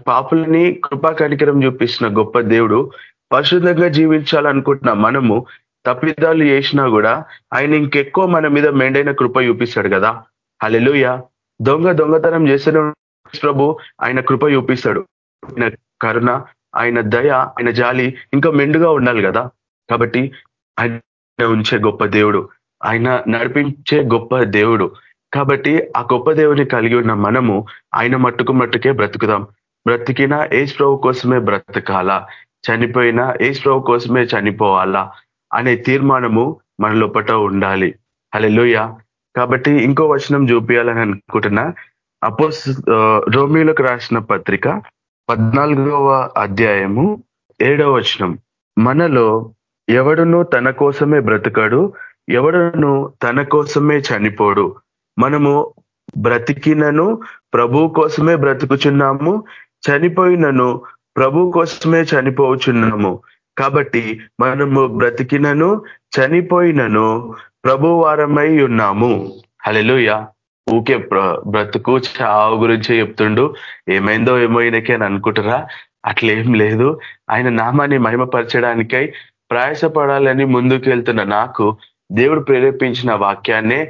పాపులని కృపా కనికరం చూపిస్తున్న గొప్ప దేవుడు పరిశుద్ధంగా జీవించాలనుకుంటున్న మనము తప్పిదాలు చేసినా కూడా ఆయన ఇంకెక్కువ మన మీద మెండైన కృప చూపిస్తాడు కదా. హలెలుయ దొంగ దొంగతనం చేస్తూనే ప్రభు ఆయన కృప చూపిస్తాడు. ఆయన కరుణ ఆయన దయ ఆయన జాలి ఇంకా మెండుగా ఉండాలి కదా. కాబట్టి ఆయన ఉంచే గొప్ప దేవుడు ఆయన నడిపించే గొప్ప దేవుడు. కాబట్టి ఆ గొప్ప దేవుని కలిగి ఉన్న మనము ఆయన మట్టుకు మట్టుకే బ్రతుకుదాం. బ్రతికినా ఏజ్ ప్రభు కోసమే బ్రతకాలా? చనిపోయినా ఏజ్ ప్రభు కోసమే చనిపోవాలా? అనే తీర్మానము మన లోపట ఉండాలి. హలో కాబట్టి ఇంకో వచనం చూపించాలని అనుకుంటున్నా. అపోస్ రోమిలకు రాసిన పత్రిక పద్నాలుగవ అధ్యాయము ఏడవ వచనం. మనలో ఎవడును తన కోసమే బ్రతకడు ఎవడును తన కోసమే చనిపోడు. మనము బ్రతికినను ప్రభు కోసమే బ్రతుకుచున్నాము చనిపోయినను ప్రభు కోసమే చనిపోచున్నాము కాబట్టి మనము బ్రతికినను చనిపోయినను ప్రభువారమై ఉన్నాము. హలెలుయ ఊకే బ్రతుకు చావు గురించి చెప్తుండు. ఏమైందో ఏమో ఈయనకి అని అనుకుంటారా? అట్లేం లేదు. ఆయన నామాన్ని మహిమపరచడానికై ప్రయాసపడాలని ముందుకు వెళ్తున్న నాకు దేవుడు ప్రేరేపించిన వాక్యాన్నే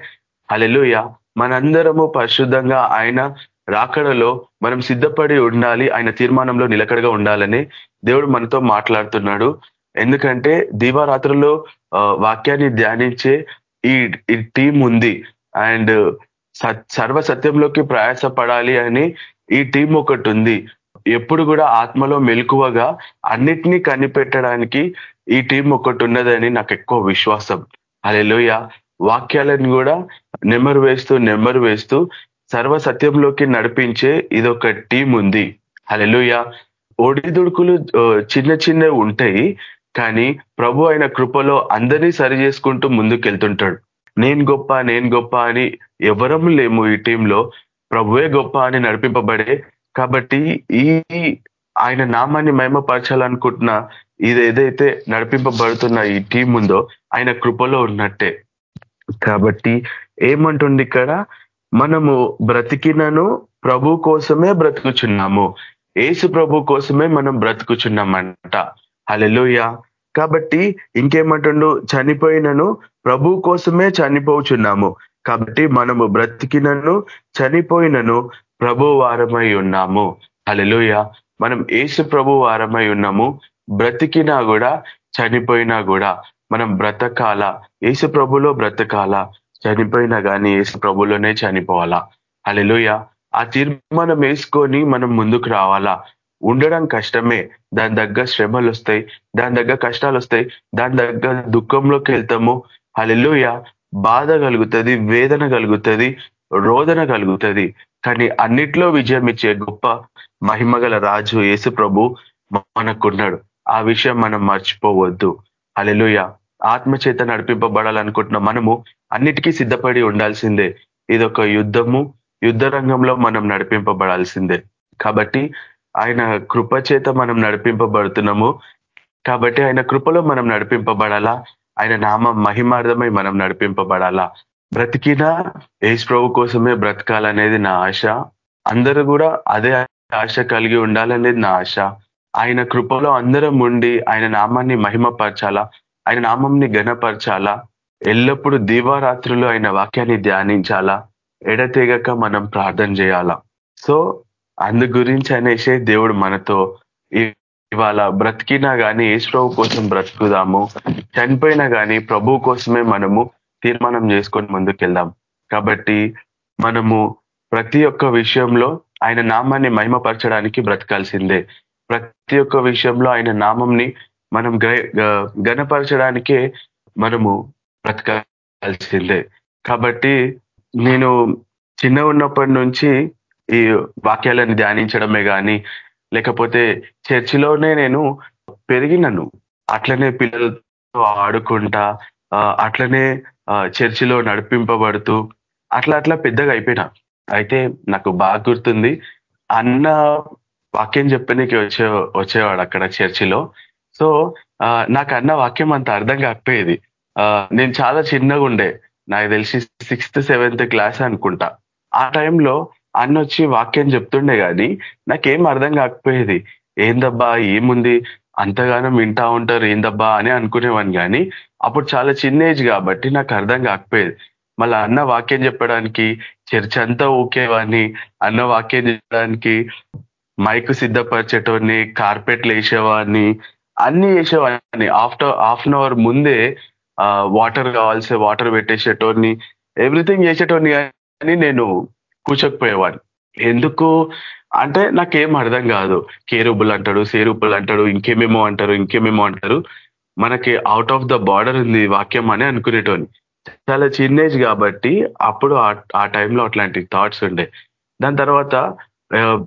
అలెలుయ మనందరము పరిశుద్ధంగా ఆయన రాకడలో మనం సిద్ధపడి ఉండాలి. ఆయన తీర్మానంలో నిలకడగా ఉండాలని దేవుడు మనతో మాట్లాడుతున్నాడు. ఎందుకంటే దీవారాత్రుల్లో వాక్యాన్ని ధ్యానించే ఈ టీం ఉంది. అండ్ సర్వ సత్యంలోకి ప్రయాసపడాలి అని ఈ టీం ఒకటి ఉంది. ఎప్పుడు కూడా ఆత్మలో మెలకువగా అన్నిటినీ కనిపెట్టడానికి ఈ టీం ఒకటి ఉన్నదని నాకు ఎక్కువ విశ్వాసం. అలెలుయ వాక్యాలను కూడా నెమ్మరు వేస్తూ నెమ్మరు వేస్తూ సర్వ సత్యంలోకి నడిపించే ఇదొక టీం ఉంది. అలెలుయ ఒడిదుడుకులు చిన్న చిన్న ఉంటాయి. కానీ ప్రభు అయిన కృపలో అందరినీ సరి చేసుకుంటూ ముందుకెళ్తుంటాడు. నేను గొప్ప నేను గొప్ప అని ఎవరం లేము ఈ టీంలో. ప్రభువే గొప్ప అని నడిపింపబడే. కాబట్టి ఈ ఆయన నామాన్ని మహిమపరచాలనుకుంటున్న ఇది ఏదైతే నడిపింపబడుతున్న ఈ టీం ఉందో ఆయన కృపలో ఉన్నట్టే. కాబట్టి ఏమంటుంది ఇక్కడ? మనము బ్రతికినను ప్రభు కోసమే బ్రతుకుచున్నాము. ఏసు ప్రభు కోసమే మనం బ్రతుకుచున్నామంట. అలెలుయ కాబట్టి ఇంకేమంటుండు? చనిపోయినను ప్రభు కోసమే చనిపోచున్నాము. కాబట్టి మనము బ్రతికినను చనిపోయినను ప్రభు వారమై ఉన్నాము. అలెలుయ మనం ఏసు ప్రభు వారమై ఉన్నాము. బ్రతికినా కూడా చనిపోయినా కూడా మనం బ్రతకాల? ఏసు ప్రభులో బ్రతకాల? చనిపోయినా కానీ ఏసు ప్రభులోనే చనిపోవాలా? అలెలుయ ఆ తీర్మానం వేసుకొని మనం ముందుకు రావాలా? ఉండడం కష్టమే. దాని దగ్గర శ్రమలు వస్తాయి దాని దగ్గర కష్టాలు వస్తాయి దాని దగ్గర దుఃఖంలోకి వెళ్తాము. హలెలుయ బాధ కలుగుతుంది వేదన కలుగుతుంది రోదన కలుగుతుంది. కానీ అన్నిట్లో విజయం ఇచ్చే గొప్ప మహిమగల రాజు యేసు ప్రభు మనకున్నాడు. ఆ విషయం మనం మర్చిపోవద్దు. అలెలుయ ఆత్మచేత నడిపింపబడాలనుకుంటున్న మనము అన్నిటికీ సిద్ధపడి ఉండాల్సిందే. ఇదొక యుద్ధము యుద్ధ రంగంలో మనం నడిపింపబడాల్సిందే. కాబట్టి ఆయన కృప చేత మనం నడిపింపబడుతున్నాము. కాబట్టి ఆయన కృపలో మనం నడిపింపబడాలా? ఆయన నామ మహిమార్థమై మనం నడిపింపబడాలా? బ్రతికినా ఏసు ప్రభు కోసమే బ్రతకాలనేది నా ఆశ. అందరూ కూడా అదే ఆశ కలిగి ఉండాలనేది నా ఆశ. ఆయన కృపలో అందరం ఉండి ఆయన నామాన్ని మహిమపరచాలా? ఆయన నామంని ఘనపరచాలా? ఎల్లప్పుడూ దీవారాత్రులు ఆయన వాక్యాన్ని ధ్యానించాలా? ఎడతెగక మనం ప్రార్థన చేయాలా? సో అందు గురించి అనేసే దేవుడు మనతో ఇవాళ బ్రతికినా కానీ ఈశ్వరావు కోసం బ్రతుకుదాము. చనిపోయినా కానీ ప్రభు కోసమే మనము తీర్మానం చేసుకొని ముందుకెళ్దాం. కాబట్టి మనము ప్రతి ఒక్క విషయంలో ఆయన నామాన్ని మహిమపరచడానికి బ్రతకాల్సిందే. ప్రతి ఒక్క విషయంలో ఆయన నామంని మనం గణపరచడానికే మనము బ్రతకాల్సిందే. కాబట్టి నేను చిన్న ఉన్నప్పటి నుంచి ఈ వాక్యాలను ధ్యానించడమే కానీ లేకపోతే చర్చిలోనే నేను పెరిగినను. అట్లనే పిల్లలతో ఆడుకుంటా అట్లనే చర్చిలో నడిపింపబడుతూ అట్లా అట్లా పెద్దగా అయిపోయినా. అయితే నాకు బాగా గుర్తుంది అన్న వాక్యం చెప్పనీకి వచ్చే వచ్చేవాడు అక్కడ చర్చిలో. సో నాకు అన్న వాక్యం అంత అర్థం కాకపోయేది. నేను చాలా చిన్నగా ఉండే నాకు తెలిసి సిక్స్త్ సెవెంత్ క్లాస్ అనుకుంటా. ఆ టైంలో అన్న వచ్చి వాక్యం చెప్తుండే కానీ నాకేం అర్థం కాకపోయేది. ఏందబ్బా ఏముంది? అంతగానం వింటా ఉంటారు ఏందబ్బా అని అనుకునేవాడిని కానీ అప్పుడు చాలా చిన్న ఏజ్ కాబట్టి నాకు అర్థం కాకపోయేది. మళ్ళీ అన్న వాక్యం చెప్పడానికి చర్చ అంతా ఊకేవాడిని అన్న వాక్యం చెప్పడానికి మైక్ సిద్ధపరిచేటోని కార్పెట్లు వేసేవాడిని అన్ని వేసేవాడిని ఆఫ్టర్ హాఫ్ అన్ అవర్ ముందే వాటర్ కావాల్సి వాటర్ పెట్టేసేటోని ఎవ్రీథింగ్ చేసేటోని కానీ నేను కూర్చోకపోయేవాడిని ఎందుకు? అంటే నాకేం అర్థం కాదు. కేరూబుల్ అంటాడు సేరూపులు అంటాడు ఇంకేమేమో అంటారు ఇంకేమేమో అంటారు. మనకి అవుట్ ఆఫ్ ద బార్డర్ ఉంది వాక్యం అని అనుకునేటోని. చాలా చిన్న ఏజ్ కాబట్టి అప్పుడు ఆ టైంలో అట్లాంటి థాట్స్ ఉండే. దాని తర్వాత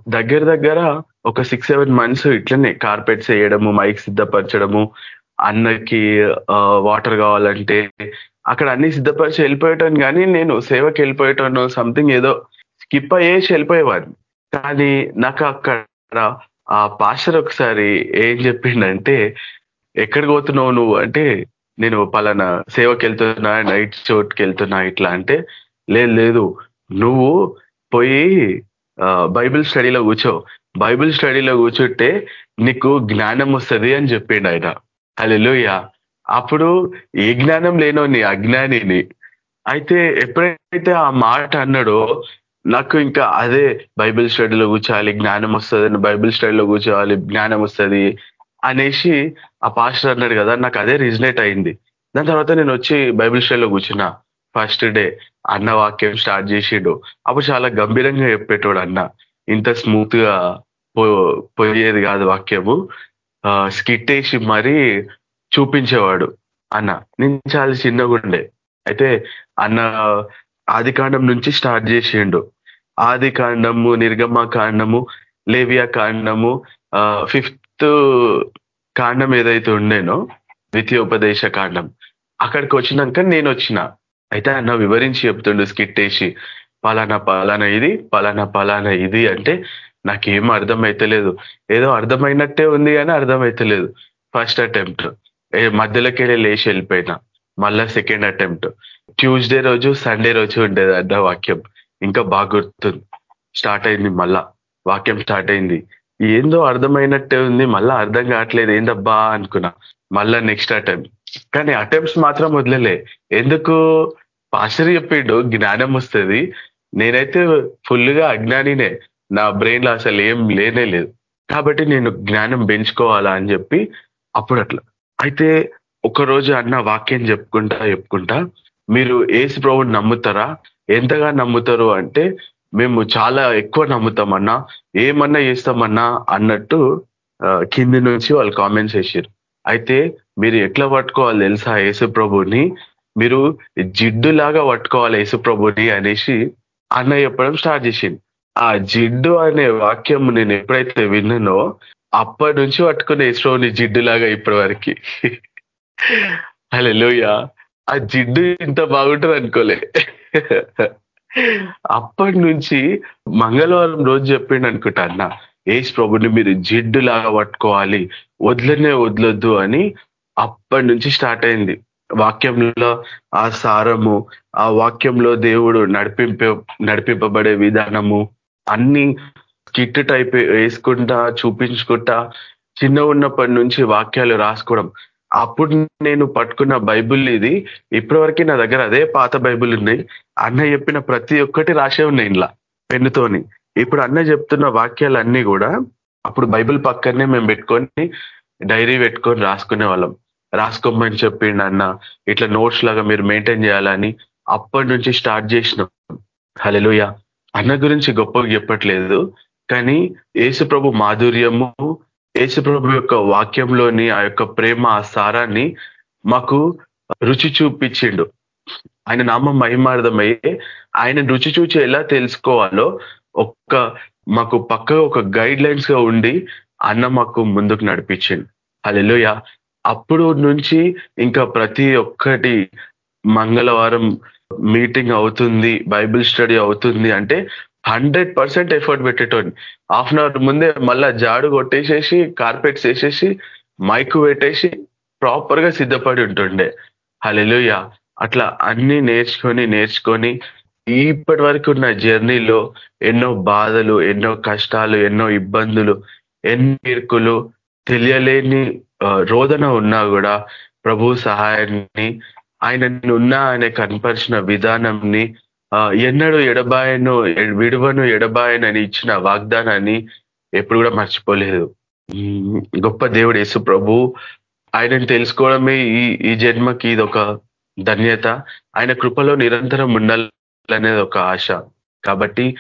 దగ్గర దగ్గర ఒక సిక్స్ సెవెన్ మంత్స్ ఇట్లనే కార్పెట్స్ వేయడము మైక్ సిద్ధపరచడము అన్నకి వాటర్ కావాలంటే అక్కడ అన్ని సిద్ధపరిచి వెళ్ళిపోయేటాను. కానీ నేను సేవకి వెళ్ళిపోయేటాను సంథింగ్ ఏదో స్కిప్ అయ్యేసి వెళ్ళిపోయేవాడిని కానీ నాకు అక్కడ ఆ పాస్టర్ ఒకసారి ఏం చెప్పిండంటే ఎక్కడికి పోతున్నావు నువ్వు? అంటే నేను పలానా సేవకి వెళ్తున్నా నైట్ చోట్కి వెళ్తున్నా ఇట్లా అంటే లేదు లేదు. నువ్వు పోయి బైబిల్ స్టడీలో కూర్చో. బైబిల్ స్టడీలో కూర్చుంటే నీకు జ్ఞానం వస్తుంది అని చెప్పిండు ఆయన. అలెలుయ అప్పుడు ఏ జ్ఞానం లేనోని అజ్ఞానిని. అయితే ఎప్పుడైతే ఆ మాట అన్నాడో నాకు ఇంకా అదే బైబిల్ స్టడీలో కూర్చోవాలి జ్ఞానం వస్తుంది బైబిల్ స్టడీలో కూర్చోవాలి జ్ఞానం వస్తుంది అనేసి ఆ పాస్టర్ అన్నాడు కదా నాకు అదే రిజనేట్ అయింది. దాని తర్వాత నేను వచ్చి బైబిల్ స్టడీలో కూర్చున్నా. ఫస్ట్ డే అన్న వాక్యం స్టార్ట్ చేసిండు. అప్పుడు చాలా గంభీరంగా చెప్పేటోడు అన్న. ఇంత స్మూత్గా పోయేది కాదు వాక్యము. స్కిట్ వేసి మరీ చూపించేవాడు అన్న. నేను చాలా చిన్నగా ఉండే అయితే అన్న ఆదికాండం నుంచి స్టార్ట్ చేసిండు. ఆది కాండము నిర్గమ కాండము లేవియా కాండము ఫిఫ్త్ కాండం ఏదైతే ఉండేనో ద్వితీయోపదేశ కాండం అక్కడికి వచ్చినాక నేను వచ్చిన. అయితే అన్న వివరించి చెప్తుండు స్కిట్ వేసి పలానా పలానా ఇది పలానా పలానా ఇది అంటే నాకేం అర్థమైతలేదు. ఏదో అర్థమైనట్టే ఉంది కానీ అర్థమైతలేదు. First attempt. మధ్యలోకి వెళ్ళి లేచి వెళ్ళిపోయినా. మళ్ళా సెకండ్ అటెంప్ట్. ట్యూస్డే రోజు సండే రోజు ఉండేది అడ్డ వాక్యం. ఇంకా బాగా గుర్తుంది స్టార్ట్ అయింది మళ్ళా. వాక్యం స్టార్ట్ అయింది. ఏందో అర్థమైనట్టే ఉంది మళ్ళా అర్థం కావట్లేదు. ఏందబ్బా అనుకున్నా. మళ్ళా నెక్స్ట్ అటెంప్ట్ కానీ అటెంప్ట్స్ మాత్రం వదిలలే. ఎందుకు? పాస్టర్ చెప్పిండు జ్ఞానం వస్తుంది. నేనైతే ఫుల్గా అజ్ఞానినే. నా బ్రెయిన్లో అసలు ఏం లేనే లేదు. కాబట్టి నేను జ్ఞానం పెంచుకోవాలా అని చెప్పి అప్పుడు అట్లా. అయితే ఒకరోజు అన్న వాక్యం చెప్పుకుంటా చెప్పుకుంటా మీరు ఏసు ప్రభుని నమ్ముతారా? ఎంతగా నమ్ముతారు అంటే మేము చాలా ఎక్కువ నమ్ముతామన్నా ఏమన్నా చేస్తామన్నా అన్నట్టు కింది నుంచి వాళ్ళు కామెంట్స్ చేసారు అయితే మీరు ఎట్లా పట్టుకోవాలి తెలుసా యేసు ప్రభుని మీరు జిడ్డులాగా పట్టుకోవాలి యేసు ప్రభుని అనేసి అన్న చెప్పడం స్టార్ట్ చేసింది ఆ జిడ్డు అనే వాక్యం నేను ఎప్పుడైతే విన్నానో అప్పటి నుంచి పట్టుకునే యేసుని జిడ్డులాగా ఇప్పటి వరకు. హలో ఆ జిడ్డు ఇంత బాగుంటుంది అనుకోలే. అప్పటి నుంచి మంగళవారం రోజు చెప్పిండు అనుకుంటా అన్న ఏసు ప్రభుని మీరు జిడ్డు లాగా పట్టుకోవాలి వదలనే వదలొద్దు అని అప్పటి నుంచి స్టార్ట్ అయింది. వాక్యంలో ఆ సారము ఆ వాక్యంలో దేవుడు నడిపింప నడిపింపబడే విధానము అన్ని కిట్ టైప్ వేసుకుంటా చూపించుకుంటా చిన్న ఉన్నప్పటి నుంచి వాక్యాలు రాసుకోవడం. అప్పుడు నేను పట్టుకున్న బైబుల్ ఇది. ఇప్పటివరకు నా దగ్గర అదే పాత బైబుల్ ఉన్నాయి అన్న చెప్పిన ప్రతి ఒక్కటి రాసే ఉన్నాయి ఇంట్లో పెన్నుతోని. ఇప్పుడు అన్న చెప్తున్న వాక్యాలన్నీ కూడా అప్పుడు బైబిల్ పక్కనే మేము పెట్టుకొని డైరీ పెట్టుకొని రాసుకునే వాళ్ళం. రాసుకోమని చెప్పిండు అన్న. ఇట్లా నోట్స్ లాగా మీరు మెయింటైన్ చేయాలని అప్పటి నుంచి స్టార్ట్ చేసినాం. హలెలుయ అన్న గురించి గొప్పగా చెప్పట్లేదు. కానీ యేసుప్రభు మాధుర్యము యేసుప్రభు యొక్క వాక్యంలోని ఆ యొక్క ప్రేమ ఆ సారాన్ని మాకు రుచి చూపించిండు. ఆయన నామం మహిమార్థమయ్యే ఆయన రుచి చూచి ఎలా తెలుసుకోవాలో ఒక్క మాకు పక్క ఒక గైడ్ లైన్స్గా ఉండి అన్న మాకు ముందుకు నడిపించింది అలెలుయ అప్పుడు నుంచి ఇంకా ప్రతి ఒక్కటి మంగళవారం మీటింగ్ అవుతుంది బైబిల్ స్టడీ అవుతుంది అంటే హండ్రెడ్ పర్సెంట్ ఎఫర్ట్ పెట్టేటోడిని. హాఫ్ అన్ అవర్ ముందే మళ్ళా జాడు కొట్టేసేసి కార్పెట్స్ వేసేసి మైక్ పెట్టేసి ప్రాపర్గా సిద్ధపడి ఉంటుండే. హలెలుయ అట్లా అన్ని నేర్చుకొని నేర్చుకొని ఇప్పటి వరకు ఉన్న జర్నీలో ఎన్నో బాధలు ఎన్నో కష్టాలు ఎన్నో ఇబ్బందులు ఎన్ని ఇరుకులు తెలియలేని రోదన ఉన్నా కూడా ప్రభు సహాయాన్ని ఆయన ఉన్నా ఆయన కనపరిచిన విధానంని ఎన్నడూ ఎడబాయను విడువను ఎడబాయనని ఇచ్చిన వాగ్దానాన్ని ఎప్పుడు కూడా మర్చిపోలేదు. గొప్ప దేవుడు యేసు ప్రభు. ఆయనను తెలుసుకోవడమే ఈ ఈ జన్మకి ఇది ఒక ధన్యత. ఆయన కృపలో నిరంతరం ఉండాలనేది ఒక ఆశ. కాబట్టి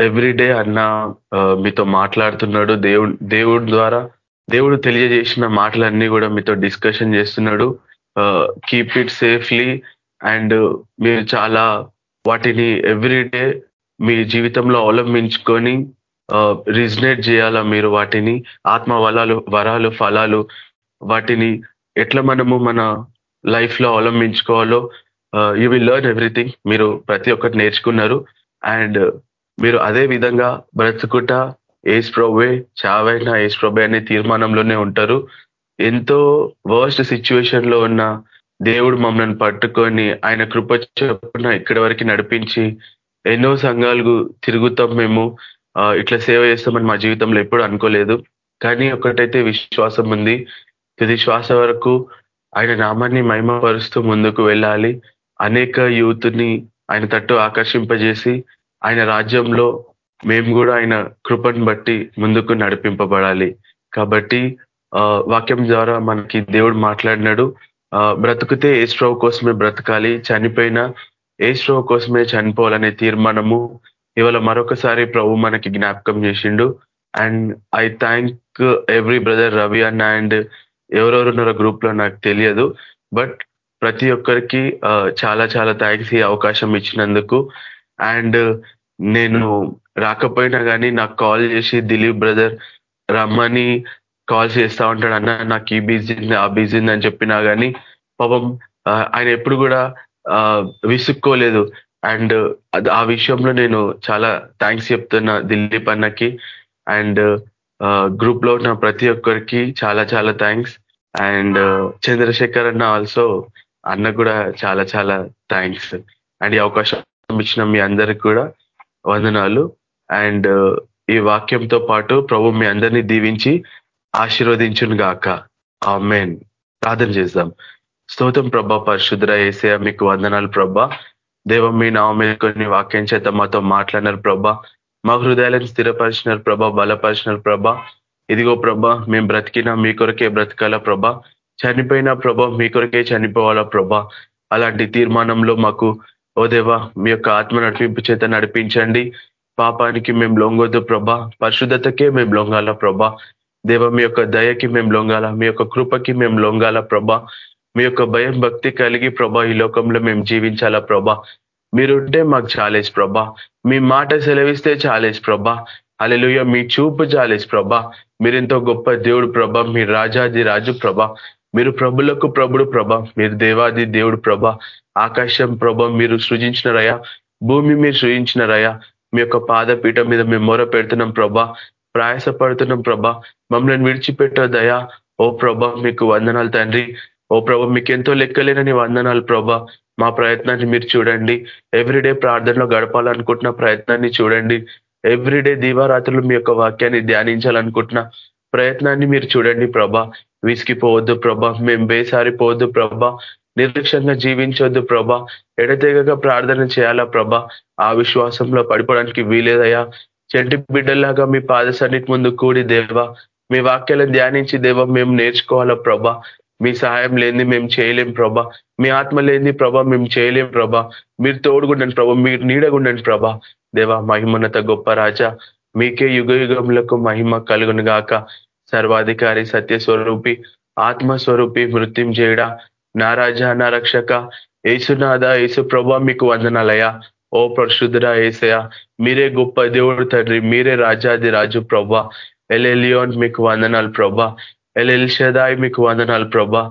ఎవ్రీడే అన్న మీతో మాట్లాడుతున్నాడు. దేవుడు దేవుడి ద్వారా దేవుడు తెలియజేసిన మాటలన్నీ కూడా మీతో డిస్కషన్ చేస్తున్నాడు. కీప్ ఇట్ సేఫ్లీ అండ్ మీరు చాలా వాటిని ఎవ్రీడే మీ జీవితంలో అవలంబించుకొని రిజనేట్ చేయాలా మీరు వాటిని? ఆత్మ వలాలు వరాలు ఫలాలు వాటిని ఎట్లా మనము మన లైఫ్లో అవలంబించుకోవాలో యూ విల్ లర్న్ ఎవ్రీథింగ్ మీరు ప్రతి ఒక్కటి నేర్చుకున్నారు. అండ్ మీరు అదే విధంగా బ్రతుకుట ఏజ్ ప్రభే చావైనా ఏజ్ ప్రభే అనే తీర్మానంలోనే ఉంటారు. ఎంతో వర్స్ట్ సిచ్యువేషన్లో ఉన్న దేవుడు మమ్మల్ని పట్టుకొని ఆయన కృప చెప్పున ఇక్కడి వరకు నడిపించి ఎన్నో సంఘాలు తిరుగుతాం మేము. ఇట్లా సేవ చేస్తామని మా జీవితంలో ఎప్పుడు అనుకోలేదు. కానీ ఒకటైతే విశ్వాసం ఉంది. తుది శ్వాస వరకు ఆయన నామాన్ని మహిమపరుస్తూ ముందుకు వెళ్ళాలి. అనేక యూత్ని ఆయన తట్టు ఆకర్షింపజేసి ఆయన రాజ్యంలో మేము కూడా ఆయన కృపను బట్టి ముందుకు నడిపింపబడాలి. కాబట్టి వాక్యం ద్వారా మనకి దేవుడు మాట్లాడినాడు. బ్రతుకుతే ఏ కోసమే బ్రతకాలి చనిపోయినా ఏ కోసమే చనిపోవాలనే తీర్మానము. ఇవాళ మరొకసారి ప్రభు మనకి జ్ఞాపకం చేసిండు. And I thank every brother Ravi అన్న అండ్ ఎవరెవరు ఉన్నారో గ్రూప్లో నాకు తెలియదు. బట్ ప్రతి ఒక్కరికి చాలా చాలా థ్యాంక్స్ ఈ అవకాశం ఇచ్చినందుకు. అండ్ నేను రాకపోయినా కానీ నాకు కాల్ చేసి దిలీప్ బ్రదర్ రమ్మని కాల్ చేస్తా ఉంటాడు అన్న నాకు ఈ బిజీ ఆ బిజీ అని చెప్పినా కానీ పాపం ఆయన ఎప్పుడు కూడా విసుక్కోలేదు. అండ్ ఆ విషయంలో నేను చాలా థ్యాంక్స్ చెప్తున్నా దిలీప్ అన్నకి. అండ్ గ్రూప్లో ఉన్న ప్రతి ఒక్కరికి చాలా చాలా థ్యాంక్స్ అండ్ చంద్రశేఖర్ అన్న ఆల్సో అన్న కూడా చాలా చాలా థ్యాంక్స్ అండ్ ఈ అవకాశం ఇచ్చిన మీ అందరికి కూడా వందనాలు. అండ్ ఈ వాక్యంతో పాటు ప్రభు మీ అందరినీ దీవించి ఆశీర్వదించును గాక ఆ మెయిన్ ప్రార్థన చేద్దాం. స్తోతం ప్రభా పరిశుద్ర ఏసే మీకు వందనాలు ప్రభా. దేవం మీ నామ కొన్ని వాక్యం చేత మాతో మాట్లాడినారు ప్రభా. మా హృదయాలను స్థిరపరిచినారు ప్రభా బలపరిచినారు ప్రభా. ఇదిగో ప్రభా మేము బ్రతికినా మీ కొరకే బ్రతకాల ప్రభా. చనిపోయిన ప్రభా మీ కొరకే చనిపోవాలా ప్రభా. అలాంటి తీర్మానంలో మాకు ఓ దేవా మీ యొక్క ఆత్మ నడిపింపు చేత నడిపించండి. పాపానికి మేము లొంగొద్దు ప్రభా. పరిశుద్ధతకే మేము లొంగాల ప్రభా. దేవ మీ యొక్క దయకి మేము లొంగాల మీ యొక్క కృపకి మేము లొంగాల ప్రభా. మీ యొక్క భయం భక్తి కలిగి ప్రభా ఈ లోకంలో మేము జీవించాలా ప్రభా. మీరుంటే మాకు చాలేజ్ ప్రభా. మీ మాట సెలవిస్తే చాలేజ్ ప్రభా. అలెలుయ మీ చూపు చాలేజ్ ప్రభా. మీరెంతో గొప్ప దేవుడు ప్రభా మీ రాజాది రాజు ప్రభా. మీరు ప్రభులకు ప్రభుడు ప్రభ. మీరు దేవాది దేవుడు ప్రభ. ఆకాశం ప్రభ మీరు సృజించినారయ్యా భూమి మీరు సృజించినారయ్యా మీ యొక్క పాదపీఠం మీద మేము మొర పెడుతున్నాం ప్రభా. ప్రయాసపడుతున్నాం ప్రభా. మమ్మల్ని విడిచిపెట్టదయా ఓ ప్రభ మీకు వందనాలు తండ్రి. ఓ ప్రభా మీకు ఎంతో లెక్కలేనని వందనాలు ప్రభా. మా ప్రయత్నాన్ని మీరు చూడండి. ఎవ్రీడే ప్రార్థనలో గడపాలనుకుంటున్న ప్రయత్నాన్ని చూడండి. ఎవ్రీడే దీవారాత్రులు మీ యొక్క వాక్యాన్ని ధ్యానించాలనుకుంటున్న ప్రయత్నాన్ని మీరు చూడండి ప్రభా. విసిగిపోవద్దు ప్రభా. మేము బేసారిపోవద్దు ప్రభా. నిర్లక్ష్యంగా జీవించొద్దు ప్రభా. ఎడతెగక ప్రార్థన చేయాలా ప్రభా. ఆ విశ్వాసంలో పడిపోవడానికి వీలేదయా చెంటి బిడ్డలాగా మీ పాద సన్నిటి ముందు కూడి దేవా. మీ వాక్యాలను ధ్యానించి దేవ మేము నేర్చుకోవాలా ప్రభా. మీ సహాయం లేని మేము చేయలేం ప్రభా. మీ ఆత్మ లేని ప్రభా మేము చేయలేం ప్రభా. మీరు తోడుగుండండి ప్రభా మీరు నీడగుండండి ప్రభా. దేవా మహిమన్నత గొప్ప రాజా మీకే యుగ యుగములకు మహిమ కలుగును గాక. సర్వాధికారి సత్యస్వరూపి ఆత్మస్వరూపి మృత్యుం చేయడా నా రాజా నా రక్షక. ఏసునాథ ఏసు ప్రభా మీకు వందనాలయ ఓ పరిశుద్ధురా ఏసయ మీరే గొప్ప దేవుడు తండ్రి మీరే రాజాది రాజు ప్రభా ఎలెలియోన్ మీకు వందనాలు ప్రభా ఎల్ఎల్ షదాయ్ మీకు వందనాలు ప్రభా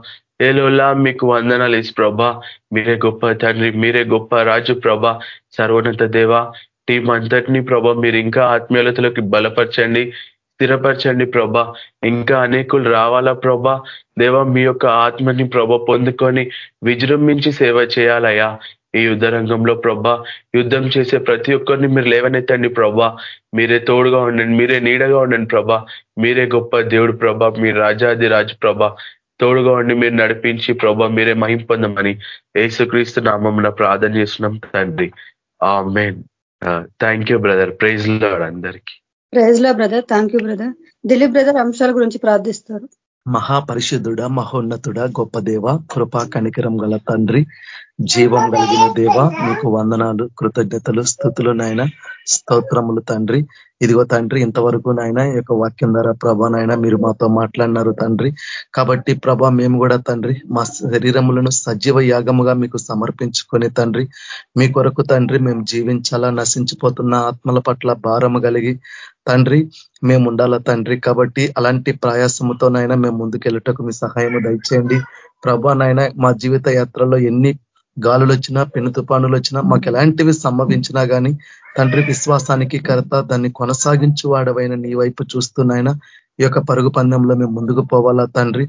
ఏలోలా మీకు వందనాలు ఇసు ప్రభా మీరే గొప్ప తండ్రి మీరే గొప్ప రాజు ప్రభా సర్వోన్నత దేవ టీం అంతటినీ ప్రభా మీరు ఇంకా ఆత్మీయతలోకి బలపరచండి స్థిరపరచండి ప్రభా ఇంకా అనేకులు రావాలా ప్రభా దేవ మీ యొక్క ఆత్మని ప్రభ పొందుకొని విజృంభించి సేవ చేయాలయ్యా. ఈ యుద్ధ రంగంలో ప్రభా యుద్ధం చేసే ప్రతి ఒక్కరిని మీరు లేవనెత్తండి ప్రభా. మీరే తోడుగా ఉండండి మీరే నీడగా ఉండండి ప్రభా. మీరే గొప్ప దేవుడు ప్రభా మీ రాజాది రాజు ప్రభా. తోడుగా ఉండి మీరు నడిపించి ప్రభా మీరే మహిం పొందమని యేసుక్రీస్తు నామం ప్రార్థన చేస్తున్నాం తండ్రి. Amen thank you brother praise lord అందరికీ. Praise lord brother thank you brother Dilip brother అంశాల గురించి ప్రార్థిస్తారు. మహాపరిశుద్ధుడ మహోన్నతుడ గొప్ప దేవ కృపా కనికరం గల తండ్రి. జీవం కలిగిన దేవ మీకు వందనాలు కృతజ్ఞతలు స్థుతులు నాయన. స్తోత్రములు తండ్రి. ఇదిగో తండ్రి ఇంతవరకు నాయన ఈ యొక్క వాక్యం ద్వారా ప్రభా నాయన మీరు మాతో మాట్లాడినారు తండ్రి. కాబట్టి ప్రభా మేము కూడా తండ్రి మా శరీరములను సజీవ యాగముగా మీకు సమర్పించుకొని తండ్రి మీ కొరకు తండ్రి మేము జీవించాలా నశించిపోతున్న ఆత్మల పట్ల భారము కలిగి తండ్రి మేము ఉండాలా తండ్రి. కాబట్టి అలాంటి ప్రయాసముతోనైనా మేము ముందుకెళ్ళటకు మీ సహాయము దయచేయండి. ప్రభా నాయన మా జీవిత యాత్రలో ఎన్ని గాలులు వచ్చినా పెను తుపానులు వచ్చినా మాకు ఎలాంటివి సంభవించినా కానీ తండ్రి విశ్వాసానికి కర్త దాన్ని కొనసాగించు వాడవైన నీ వైపు చూస్తున్నాయన ఈ యొక్క పరుగు పందెంలో మేము ముందుకు పోవాలా తండ్రి?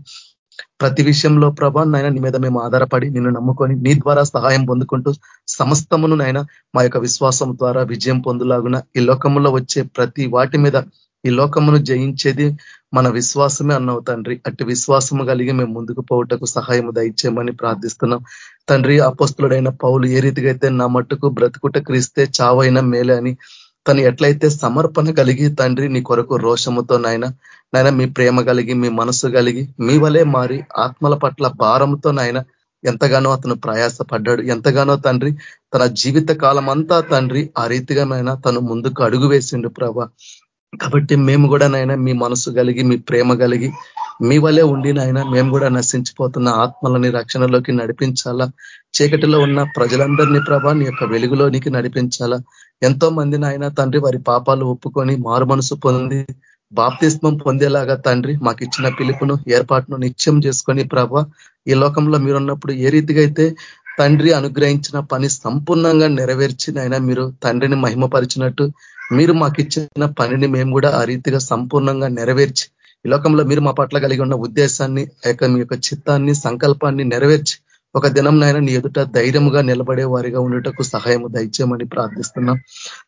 ప్రతి విషయంలో ప్రభా నాయన నీ మీద మేము ఆధారపడి నిన్ను నమ్ముకొని నీ ద్వారా సహాయం పొందుకుంటూ సమస్తమును నాయన మా యొక్క విశ్వాసం ద్వారా విజయం పొందులాగున ఈ లోకంలో వచ్చే ప్రతి వాటి మీద ఈ లోకమును జయించేది మన విశ్వాసమే అన్నవు తండ్రి. అట్టి విశ్వాసము కలిగి మేము ముందుకు పోవటకు సహాయము దయచేయమని ప్రార్థిస్తున్నాం. తండ్రి అపస్తుడైన పౌలు ఏ రీతిగా అయితే నా మట్టుకు బ్రతుకుట క్రీస్తే చావైన మేలే అని తను ఎట్లయితే సమర్పణ కలిగి తండ్రి నీ కొరకు రోషముతో నాయన నాయన మీ ప్రేమ కలిగి మీ మనసు కలిగి మీ వలే మారి ఆత్మల పట్ల భారంతో నాయన ఎంతగానో అతను ప్రయాసపడ్డాడు. ఎంతగానో తండ్రి తన జీవిత కాలం అంతా తండ్రి ఆ రీతిగా తను ముందుకు అడుగు వేసిండు ప్రభా. కాబట్టి మేము కూడా నాయన మీ మనసు కలిగి మీ ప్రేమ కలిగి మీ వలే ఉండి నాయన మేము కూడా నశించిపోతున్న ఆత్మలని రక్షణలోకి నడిపించాలా? చీకటిలో ఉన్న ప్రజలందరినీ ప్రభా నీ యొక్క వెలుగులోనికి నడిపించాలా? ఎంతో మంది నాయన తండ్రి వారి పాపాలు ఒప్పుకొని మారు మనసు పొంది బాప్తిస్మం పొందేలాగా తండ్రి మాకు ఇచ్చిన పిలుపును ఏర్పాటును నిత్యం చేసుకొని ప్రభా ఈ లోకంలో మీరున్నప్పుడు ఏ రీతిగా అయితే తండ్రి అనుగ్రహించిన పని సంపూర్ణంగా నెరవేర్చినైనా అయినా మీరు తండ్రిని మహిమపరిచినట్టు మీరు మాకు ఇచ్చిన పనిని మేము కూడా ఆ రీతిగా సంపూర్ణంగా నెరవేర్చి ఈ లోకంలో మీరు మా పట్ల కలిగి ఉన్న ఉద్దేశాన్ని మీ యొక్క చిత్తాన్ని సంకల్పాన్ని నెరవేర్చి ఒక దినం నాయన నీ ఎదుట ధైర్యముగా నిలబడే వారిగా ఉండటకు సహాయము దయచేయమని ప్రార్థిస్తున్నాం.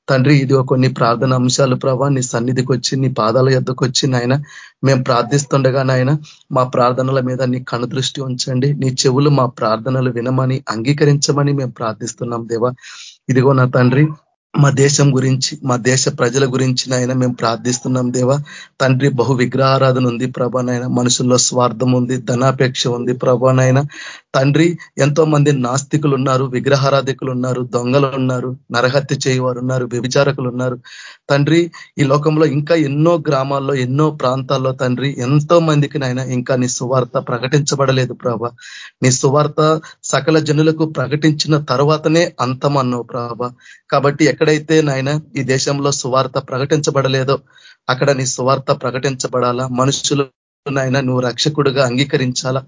తండ్రి ఇది కొన్ని ప్రార్థన అంశాలు ప్రభా నీ సన్నిధికి వచ్చి నీ పాదాల ఎద్దుకు వచ్చి నాయన మేము ప్రార్థిస్తుండగా నాయన మా ప్రార్థనల మీద నీ కనుదృష్టి ఉంచండి. నీ చెవులు మా ప్రార్థనలు వినమని అంగీకరించమని మేము ప్రార్థిస్తున్నాం దేవా. ఇదిగో నా తండ్రి మా దేశం గురించి మా దేశ ప్రజల గురించి నాయన మేము ప్రార్థిస్తున్నాం దేవా. తండ్రి బహు విగ్రహారాధన ఉంది ప్రభానైనా మనుషుల్లో స్వార్థం ఉంది ధనాపేక్ష ఉంది ప్రభానైనా తండ్రి ఎంతో మంది నాస్తికులు ఉన్నారు విగ్రహారాధికులు ఉన్నారు దొంగలు ఉన్నారు నరహత్య చేయవారు ఉన్నారు వ్యభిచారకులు ఉన్నారు తండ్రి ఈ లోకంలో ఇంకా ఎన్నో గ్రామాల్లో ఎన్నో ప్రాంతాల్లో తండ్రి ఎంతో మందికి నాయన ఇంకా నీ సువార్త ప్రకటించబడలేదు ప్రభ. నీ సువార్త సకల జనులకు ప్రకటించిన తర్వాతనే అంతం అన్నావు ప్రభ. కాబట్టి ఎక్కడైతే నాయన ఈ దేశంలో సువార్త ప్రకటించబడలేదో అక్కడ నీ సువార్త ప్రకటించబడాలా? మనుషులు నాయన నువ్వు రక్షకుడుగా అంగీకరించాలా?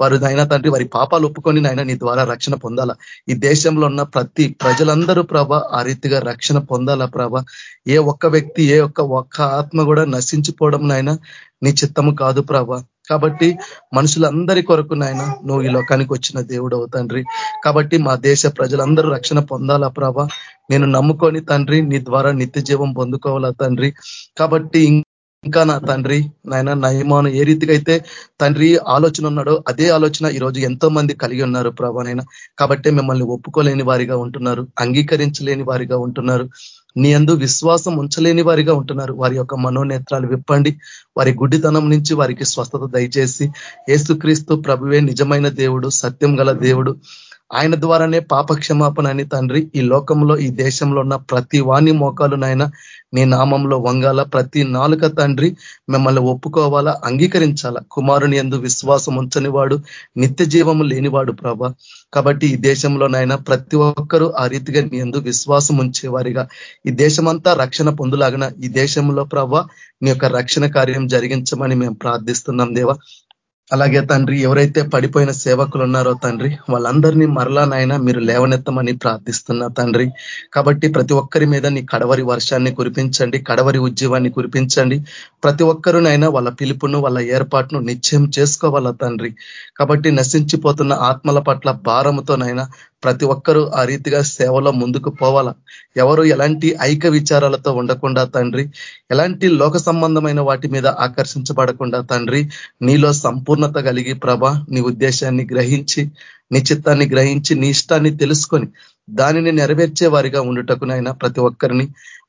వారు నాయన తండ్రి వారి పాపాలు ఒప్పుకొని నాయన నీ ద్వారా రక్షణ పొందాలా? ఈ దేశంలో ఉన్న ప్రతి ప్రజలందరూ ప్రభ ఆ రీతిగా రక్షణ పొందాలా ప్రభ? ఏ ఒక్క వ్యక్తి ఏ ఒక్క ఒక్క ఆత్మ కూడా నశించిపోవడం నాయన నీ చిత్తము కాదు ప్రభ. కాబట్టి మనుషులందరి కొరకు నాయన నువ్వు ఈ లోకానికి వచ్చిన దేవుడు తండ్రి. కాబట్టి మా దేశ ప్రజలందరూ రక్షణ పొందాలా ప్రభ. నేను నమ్ముకొని తండ్రి నీ ద్వారా నిత్య జీవం పొందుకోవాలా తండ్రి. కాబట్టి ఇంకా నా తండ్రి నాయన నయమాను ఏ రీతిగా అయితే తండ్రి ఆలోచన ఉన్నాడో అదే ఆలోచన ఈరోజు ఎంతో మంది కలిగి ఉన్నారు ప్రభానైనా కాబట్టి మిమ్మల్ని ఒప్పుకోలేని వారిగా ఉంటున్నారు అంగీకరించలేని వారిగా ఉంటున్నారు నీ అందు విశ్వాసం ఉంచలేని వారిగా ఉంటున్నారు. వారి యొక్క మనోనేత్రాలు విప్పండి వారి గుడ్డితనం నుంచి వారికి స్వస్థత దయచేసి ఏసుక్రీస్తు ప్రభువే నిజమైన దేవుడు సత్యం గల దేవుడు ఆయన ద్వారానే పాప క్షమాపణ అని తండ్రి ఈ లోకంలో ఈ దేశంలో ఉన్న ప్రతి వాణి మోకాలు నాయన నీ నామంలో వంగాల. ప్రతి నాలుక తండ్రి మిమ్మల్ని ఒప్పుకోవాలా అంగీకరించాలా. కుమారుని ఎందు విశ్వాసం ఉంచని వాడు నిత్య జీవము లేనివాడు ప్రభ. కాబట్టి ఈ దేశంలో నాయన ప్రతి ఒక్కరూ ఆ రీతిగా నీ ఎందు విశ్వాసం ఉంచేవారిగా. ఈ దేశమంతా రక్షణ పొందులాగిన ఈ దేశంలో ప్రభ నీ యొక్క రక్షణ కార్యం జరిగించమని మేము ప్రార్థిస్తున్నాం దేవా. అలాగే తండ్రి ఎవరైతే పడిపోయిన సేవకులు ఉన్నారో తండ్రి వాళ్ళందరినీ మరలా నాయన మీరు లేవనెత్తమని ప్రార్థిస్తున్నా తండ్రి. కాబట్టి ప్రతి ఒక్కరి మీద నీ కడవరి వర్షాన్ని కురిపించండి కడవరి ఉద్యమాన్ని కురిపించండి. ప్రతి ఒక్కరునైనా వాళ్ళ పిలుపును వాళ్ళ ఏర్పాటును నిశ్చయం చేసుకోవాలా తండ్రి. కాబట్టి నశించిపోతున్న ఆత్మల పట్ల భారముతోనైనా ప్రతి ఒక్కరూ ఆ రీతిగా సేవలో ముందుకు పోవాలా? ఎవరు ఎలాంటి ఐక విచారాలతో ఉండకుండా తండ్రి ఎలాంటి లోక సంబంధమైన వాటి మీద ఆకర్షించబడకుండా తండ్రి నీలో సంపూర్ణత కలిగి ప్రభ నీ ఉద్దేశాన్ని గ్రహించి నీ చిత్తాన్ని గ్రహించి నీ ఇష్టాన్ని తెలుసుకొని దానిని నెరవేర్చే వారిగా ఉండుటకునైనా ప్రతి ఒక్కరిని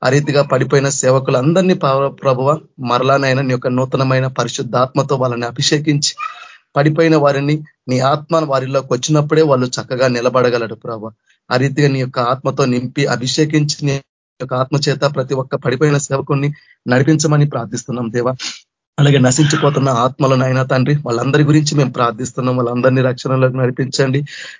ఆ రీతిగా పడిపోయిన సేవకులందరినీ ప్రభువ మరలానైనా నీ యొక్క నూతనమైన పరిశుద్ధాత్మతో వాళ్ళని అభిషేకించి పడిపోయిన వారిని నీ ఆత్మ వారిలోకి వచ్చినప్పుడే వాళ్ళు చక్కగా నిలబడగలడు ప్రభా. ఆ రీతిగా నీ యొక్క ఆత్మతో నింపి అభిషేకించి నీ యొక్క ఆత్మ చేత ప్రతి ఒక్క పడిపోయిన సేవకుని నడిపించమని ప్రార్థిస్తున్నాం దేవా. అలాగే నశించిపోతున్న ఆత్మలనైనా తండ్రి వాళ్ళందరి గురించి మేము ప్రార్థిస్తున్నాం. వాళ్ళందరినీ రక్షణలోకి నడిపించండి.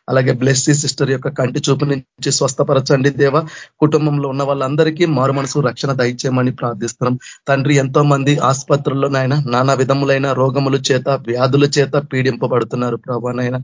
అలాగే బ్లెస్సీ సిస్టర్ యొక్క కంటి చూపు నుంచి స్వస్థపరచండి దేవ. కుటుంబంలో ఉన్న వాళ్ళందరికీ మారు మనసు రక్షణ దయచేయమని ప్రార్థిస్తున్నాం. తండ్రి ఎంతో మంది ఆసుపత్రుల్లో నాయన నానా విధములైన రోగముల చేత వ్యాధుల చేత పీడింపబడుతున్నారు ప్రభానైనా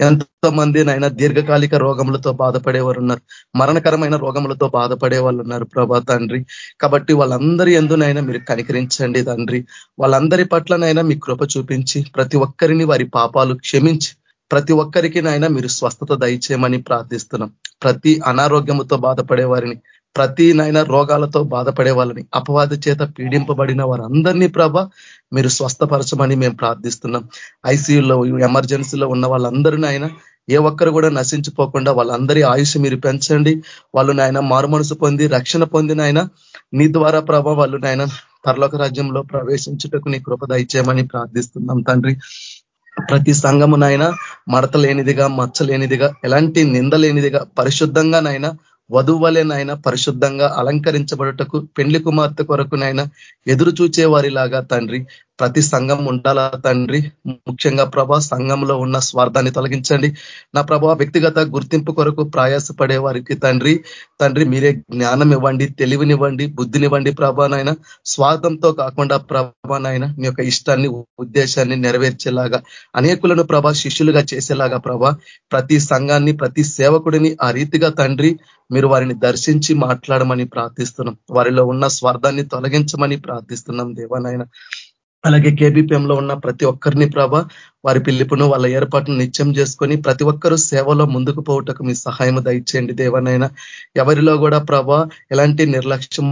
ఎంతో మంది నాయన దీర్ఘకాలిక రోగములతో బాధపడేవారు ఉన్నారు మరణకరమైన రోగములతో బాధపడే వాళ్ళు ఉన్నారు ప్రభా తండ్రి. కాబట్టి వాళ్ళందరి ఎందునైనా మీరు కనికరించండి తండ్రి. వాళ్ళందరి పట్లనైనా మీ కృప చూపించి ప్రతి ఒక్కరిని వారి పాపాలు క్షమించి ప్రతి ఒక్కరికి నాయన మీరు స్వస్థత దయచేయమని ప్రార్థిస్తున్నాం. ప్రతి అనారోగ్యముతో బాధపడే వారిని ప్రతి నాయన రోగాలతో బాధపడే వాళ్ళని అపవాద చేత పీడింపబడిన వారందరినీ ప్రభ మీరు స్వస్థపరచమని మేము ప్రార్థిస్తున్నాం. ఐసీయూలో ఎమర్జెన్సీలో ఉన్న వాళ్ళందరూ నాయన ఏ ఒక్కరు కూడా నశించిపోకుండా వాళ్ళందరి ఆయుష్ మీరు పెంచండి. వాళ్ళు నాయన మారుమనసు పొంది రక్షణ పొందిన ఆయన నీ ద్వారా ప్రభ వాళ్ళు నాయన పర్లోక రాజ్యంలో ప్రవేశించుటకు నీ కృపద ఇచ్చేయమని ప్రార్థిస్తున్నాం తండ్రి. ప్రతి సంఘమునైనా మడత లేనిదిగా ఎలాంటి నిందలేనిదిగా పరిశుద్ధంగానైనా పరిశుద్ధంగా నైనా వధువలెనైనా పరిశుద్ధంగా అలంకరించబడుటకు పెండ్లి కుమార్తె కొరకునైనా ఎదురు చూచే వారిలాగా తండ్రి ప్రతి సంఘం ఉండాలా తండ్రి? ముఖ్యంగా ప్రభా సంఘంలో ఉన్న స్వార్థాన్ని తొలగించండి. నా ప్రభా వ్యక్తిగత గుర్తింపు కొరకు ప్రయాసపడే వారికి తండ్రి తండ్రి మీరే జ్ఞానం ఇవ్వండి తెలివినివ్వండి బుద్ధినివ్వండి ప్రభానైనా స్వార్థంతో కాకుండా ప్రభానైనా మీ యొక్క ఇష్టాన్ని ఉద్దేశాన్ని నెరవేర్చేలాగా అనేకులను ప్రభా శిష్యులుగా చేసేలాగా ప్రభా ప్రతి సంఘాన్ని ప్రతి సేవకుడిని ఆ రీతిగా తండ్రి మీరు వారిని దర్శించి మాట్లాడమని ప్రార్థిస్తున్నాం. వారిలో ఉన్న స్వార్థాన్ని తొలగించమని ప్రార్థిస్తున్నాం దేవానాయన అలాగే కేబీపీఎంలో ఉన్న ప్రతి ఒక్కరిని ప్రభ వారి పిలుపును వాళ్ళ ఏర్పాటును నిత్యం చేసుకొని ప్రతి ఒక్కరూ సేవలో ముందుకు పోవటకు మీ సహాయం దయచేయండి దేవనైనా ఎవరిలో కూడా ప్రభ ఎలాంటి నిర్లక్ష్యం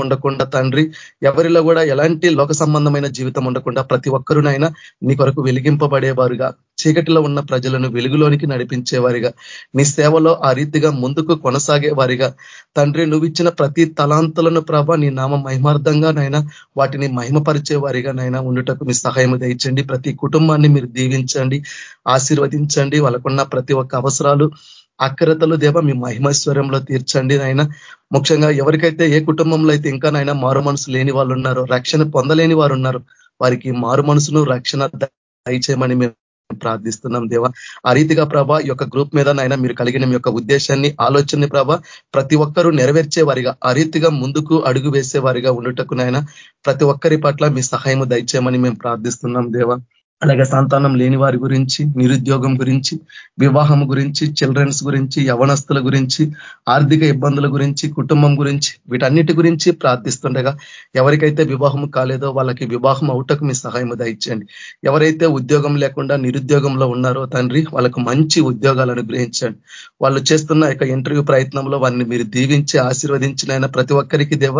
ఉండకుండా తండ్రి ఎవరిలో కూడా ఎలాంటి లోక సంబంధమైన జీవితం ఉండకుండా ప్రతి ఒక్కరునైనా నీ కొరకు వెలిగింపబడేవారుగా. చీకటిలో ఉన్న ప్రజలను వెలుగులోనికి నడిపించేవారిగా. నీ సేవలో ఆ రీతిగా ముందుకు కొనసాగే వారిగా తండ్రి నువ్వు ఇచ్చిన ప్రతి తలాంతులను ప్రభ నీ నామ మహిమార్థంగానైనా వాటిని మహిమపరిచే వారిగా నైనా ఉండుటకు మీ సహాయం దయచండి. ప్రతి కుటుంబాన్ని మీరు దీవించండి ఆశీర్వదించండి. వాళ్ళకున్న ప్రతి ఒక్క అవసరాలు అక్రతలు దేవ మీ మహిమైశ్వర్యంలో తీర్చండి నాయన. ముఖ్యంగా ఎవరికైతే ఏ కుటుంబంలో అయితే ఇంకా నాయన మారు మనసు లేని వాళ్ళు ఉన్నారు రక్షణ పొందలేని వారు ఉన్నారు వారికి మారు మనసును రక్షణ దయచేయమని మేము ప్రార్థిస్తున్నాం దేవ. ఆ రీతిగా ప్రభ ఈ యొక్క గ్రూప్ మీద నాయన మీరు కలిగిన మీ యొక్క ఉద్దేశాన్ని ఆలోచనని ప్రభ ప్రతి ఒక్కరూ నెరవేర్చే వారిగా ఆ రీతిగా ముందుకు అడుగు వేసే వారిగా ఉండుటకు నాయన ప్రతి ఒక్కరి పట్ల మీ సహాయం దయచేయమని మేము ప్రార్థిస్తున్నాం దేవ. అలాగే సంతానం లేని వారి గురించి నిరుద్యోగం గురించి వివాహం గురించి చిల్డ్రన్స్ గురించి యవనస్తుల గురించి ఆర్థిక ఇబ్బందుల గురించి కుటుంబం గురించి వీటన్నిటి గురించి ప్రార్థిస్తుండగా ఎవరికైతే వివాహం కాలేదో వాళ్ళకి వివాహం అవుటకు మీ సహాయం దయచండి ఎవరైతే ఉద్యోగం లేకుండా నిరుద్యోగంలో ఉన్నారో తండ్రి వాళ్ళకు మంచి ఉద్యోగాలను గ్రహించండి వాళ్ళు చేస్తున్న యొక్క ఇంటర్వ్యూ ప్రయత్నంలో వారిని మీరు దీవించి ఆశీర్వదించిన ప్రతి ఒక్కరికి దేవ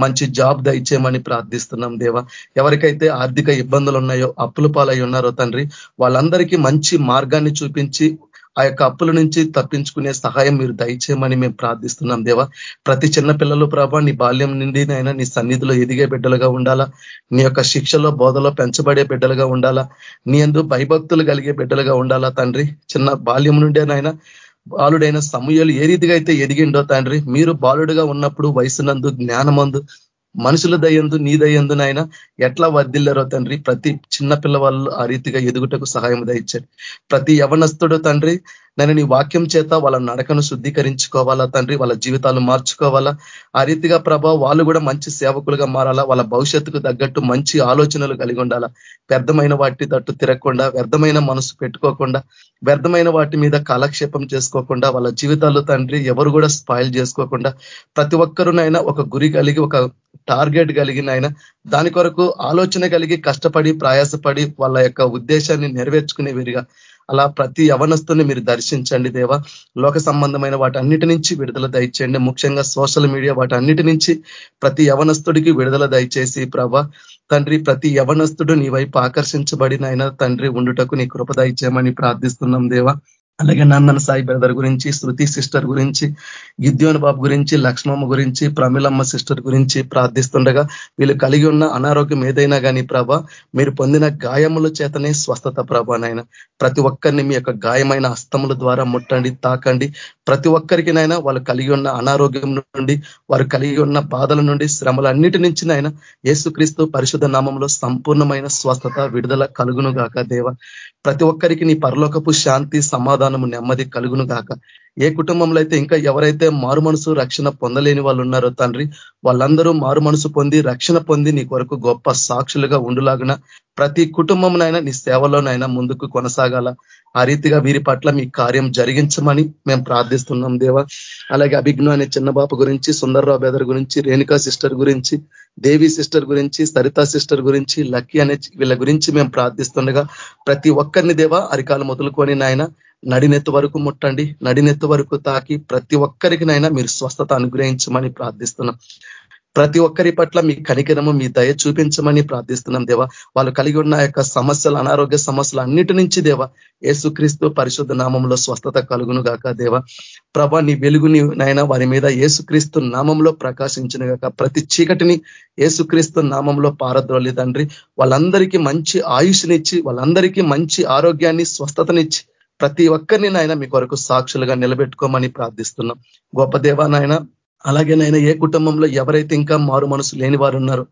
మంచి జాబ్ దయచేయమని ప్రార్థిస్తున్నాం దేవ. ఎవరికైతే ఆర్థిక ఇబ్బందులు ఉన్నాయో అప్పుల పాలై ఉన్నారో తండ్రి. వాళ్ళందరికీ మంచి మార్గాన్ని చూపించి ఆ యొక్క అప్పుల నుంచి తప్పించుకునే సహాయం మీరు దయచేయమని మేము ప్రార్థిస్తున్నాం దేవా. ప్రతి చిన్న పిల్లలు ప్రభా నీ బాల్యం నుండి నైనా నీ సన్నిధిలో ఎదిగే బిడ్డలుగా ఉండాలా? నీ యొక్క శిక్షలో బోధలో పెంచబడే బిడ్డలుగా ఉండాలా? నీ ఎందు భయభక్తులు కలిగే బిడ్డలుగా ఉండాలా తండ్రి? చిన్న బాల్యం నుండేనైనా బాలుడైన సమయాలు ఏ రీతిగా అయితే ఎదిగిండో తండ్రి మీరు బాలుడుగా ఉన్నప్పుడు వయసునందు జ్ఞానమందు మనుషుల దయందు నీ దయందు నాయన ఎట్లా వర్దిల్లారో తండ్రి ప్రతి చిన్న పిల్లవాళ్ళు ఆ రీతిగా ఎదుగుటకు సహాయం దయచండి ప్రతి యవనస్తుడు తండ్రి నేను నీ వాక్యం చేత వాళ్ళ నడకను శుద్ధీకరించుకోవాలా తండ్రి? వాళ్ళ జీవితాలు మార్చుకోవాలా? ఆ రీతిగా ప్రభా వాళ్ళు కూడా మంచి సేవకులుగా మారాలా? వాళ్ళ భవిష్యత్తుకు తగ్గట్టు మంచి ఆలోచనలు కలిగి ఉండాలా? వ్యర్థమైన వాటి తట్టు తిరగకుండా వ్యర్థమైన మనసు పెట్టుకోకుండా వ్యర్థమైన వాటి మీద కాలక్షేపం చేసుకోకుండా వాళ్ళ జీవితాలు తండ్రి ఎవరు కూడా స్పాయిల్ చేసుకోకుండా ప్రతి ఒక్కరునైనా ఒక గురి కలిగి ఒక టార్గెట్ కలిగిన ఆయన దాని కొరకు ఆలోచన కలిగి కష్టపడి ప్రయాసపడి వాళ్ళ యొక్క ఉద్దేశాన్ని నెరవేర్చుకునే విరిగా అలా ప్రతి యవనస్తుని మీరు దర్శించండి దేవా. లోక సంబంధమైన వాటన్నిటి నుంచి విడుదల దయచేయండి. ముఖ్యంగా సోషల్ మీడియా వాటన్నిటి నుంచి ప్రతి యవనస్తుడికి విడుదల దయచేసి ప్రభ. తండ్రి ప్రతి యవనస్తుడు నీ వైపు ఆకర్షించబడిన తండ్రి ఉండుటకు నీ కృప దయచేయమని ప్రార్థిస్తున్నాం దేవా. అలాగే నందన సాయి బ్రదర్ గురించి శృతి సిస్టర్ గురించి గిద్యోన్ బాబు గురించి లక్ష్మమ్మ గురించి ప్రమిలమ్మ సిస్టర్ గురించి ప్రార్థిస్తుండగా వీళ్ళు కలిగి ఉన్న అనారోగ్యం ఏదైనా కానీ ప్రభ మీరు పొందిన గాయముల చేతనే స్వస్థత ప్రభ నాయన. ప్రతి ఒక్కరిని మీ యొక్క గాయమైన హస్తముల ద్వారా ముట్టండి తాకండి. ప్రతి ఒక్కరికినైనా వాళ్ళు కలిగి ఉన్న అనారోగ్యం నుండి వారు కలిగి ఉన్న బాధల నుండి శ్రమలన్నిటి నుంచి నాయన యేసుక్రీస్తు పరిశుద్ధ నామంలో సంపూర్ణమైన స్వస్థత విడుదల కలుగును గాక దేవ. ప్రతి ఒక్కరికి నీ పరలోకపు శాంతి సమాధానం సమాధానము నెమ్మది కలుగును గాక. ఏ కుటుంబంలో అయితే ఇంకా ఎవరైతే మారు మనసు రక్షణ పొందలేని వాళ్ళు ఉన్నారో తండ్రి వాళ్ళందరూ మారు మనసు పొంది రక్షణ పొంది నీ కొరకు గొప్ప సాక్షులుగా ఉండులాగిన ప్రతి కుటుంబంనైనా నీ సేవలోనైనా ముందుకు కొనసాగాల. ఆ రీతిగా వీరి పట్ల మీ కార్యం జరిగించమని మేము ప్రార్థిస్తున్నాం దేవా. అలాగే అభిజ్ఞ అనే చిన్న బాబు గురించి సుందర్రావు బెదర్ గురించి రేణుకా సిస్టర్ గురించి దేవి సిస్టర్ గురించి సరితా సిస్టర్ గురించి లక్కీ అనే వీళ్ళ గురించి మేము ప్రార్థిస్తుండగా ప్రతి ఒక్కరిని దేవా అరికాలు మొదలుకొని నాయన నడినెత్తు వరకు ముట్టండి. నడినెత్తు వరకు తాకి ప్రతి ఒక్కరికి నైనా మీరు స్వస్థత అనుగ్రహించమని ప్రార్థిస్తున్నాం. ప్రతి ఒక్కరి పట్ల మీ కనికరము మీ దయ చూపించమని ప్రార్థిస్తున్నాం దేవా. వాళ్ళు కలిగి ఉన్న యొక్క సమస్యలు అనారోగ్య సమస్యలు అన్నిటి నుంచి దేవా ఏసుక్రీస్తు పరిశుద్ధ నామంలో స్వస్థత కలుగును గాక దేవా. ప్రభా నీ వెలుగుని నాయన వారి మీద ఏసుక్రీస్తు నామంలో ప్రకాశించిన గాక. ప్రతి చీకటిని ఏసుక్రీస్తు నామంలో పారద్రోలి తండ్రి. వాళ్ళందరికీ మంచి ఆయుష్నిచ్చి వాళ్ళందరికీ మంచి ఆరోగ్యాన్ని స్వస్థతనిచ్చి ప్రతి ఒక్కరిని నాయన మీ కొరకు సాక్షులుగా నిలబెట్టుకోమని ప్రార్థిస్తున్నాం. గొప్ప దేవా నాయన అలాగే నైనా ఏ కుటుంబంలో ఎవరైతే ఇంకా మారు మనసు లేని వారు ఉన్నారో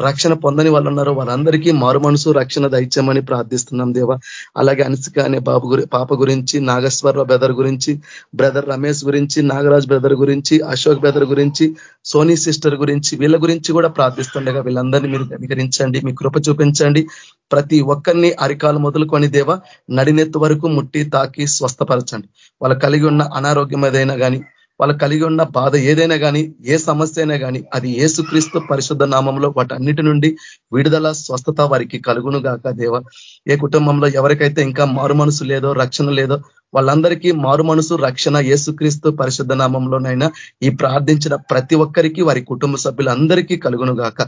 రక్షణ పొందని వాళ్ళు ఉన్నారో వారందరికీ మారు మనసు రక్షణ దైత్యమని ప్రార్థిస్తున్నాం దేవా. అలాగే అనిసిక అనే బాబు గురి పాప గురించి నాగేశ్వరరావు బ్రదర్ గురించి బ్రదర్ రమేష్ గురించి నాగరాజ్ బ్రదర్ గురించి అశోక్ బ్రదర్ గురించి సోనీ సిస్టర్ గురించి వీళ్ళ గురించి కూడా ప్రార్థిస్తుండగా వీళ్ళందరినీ మీరు గమీకరించండి మీ కృప చూపించండి. ప్రతి ఒక్కరిని అరికాలు మొదలుకొని దేవ నడినెత్తు వరకు ముట్టి తాకి స్వస్థపరచండి. వాళ్ళ కలిగి ఉన్న అనారోగ్యం ఏదైనా కానీ వాళ్ళు కలిగి ఉన్న బాధ ఏదైనా కానీ ఏ సమస్య అయినా కానీ అది ఏసుక్రీస్తు పరిశుద్ధ నామంలో వాటన్నిటి నుండి విడుదల స్వస్థత వారికి కలుగును గాక దేవ. ఏ కుటుంబంలో ఎవరికైతే ఇంకా మారు మనసు లేదో రక్షణ లేదో వాళ్ళందరికీ మారు మనసు రక్షణ ఏసుక్రీస్తు పరిశుద్ధ నామంలోనైనా ఈ ప్రార్థించిన ప్రతి ఒక్కరికి వారి కుటుంబ సభ్యులందరికీ కలుగును గాక.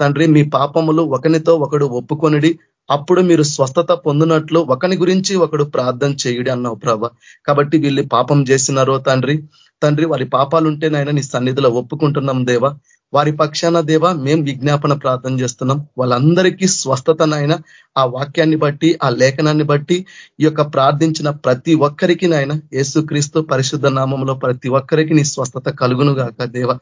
తండ్రి మీ పాపములు ఒకనితో ఒకడు ఒప్పుకొనిడి అప్పుడు మీరు స్వస్థత పొందినట్లు ఒకని గురించి ఒకడు ప్రార్థన చేయుడి అన్నావు ప్రభ. కాబట్టి వీళ్ళు పాపం చేసినారో తండ్రి. తండ్రి వారి పాపాలుంటే నాయన నీ సన్నిధిలో ఒప్పుకుంటున్నాం దేవా. వారి పక్షాన దేవా మేం విజ్ఞాపన ప్రార్థన చేస్తున్నాం. వాళ్ళందరికీ స్వస్థతనైన ఆ వాక్యాన్ని బట్టి ఆ లేఖనాన్ని బట్టి ఈ యొక్క ప్రార్థించిన ప్రతి ఒక్కరికి నాయన. యేసుక్రీస్తు పరిశుద్ధ నామంలో ప్రతి ఒక్కరికి నీ స్వస్థత కలుగును గాక దేవ.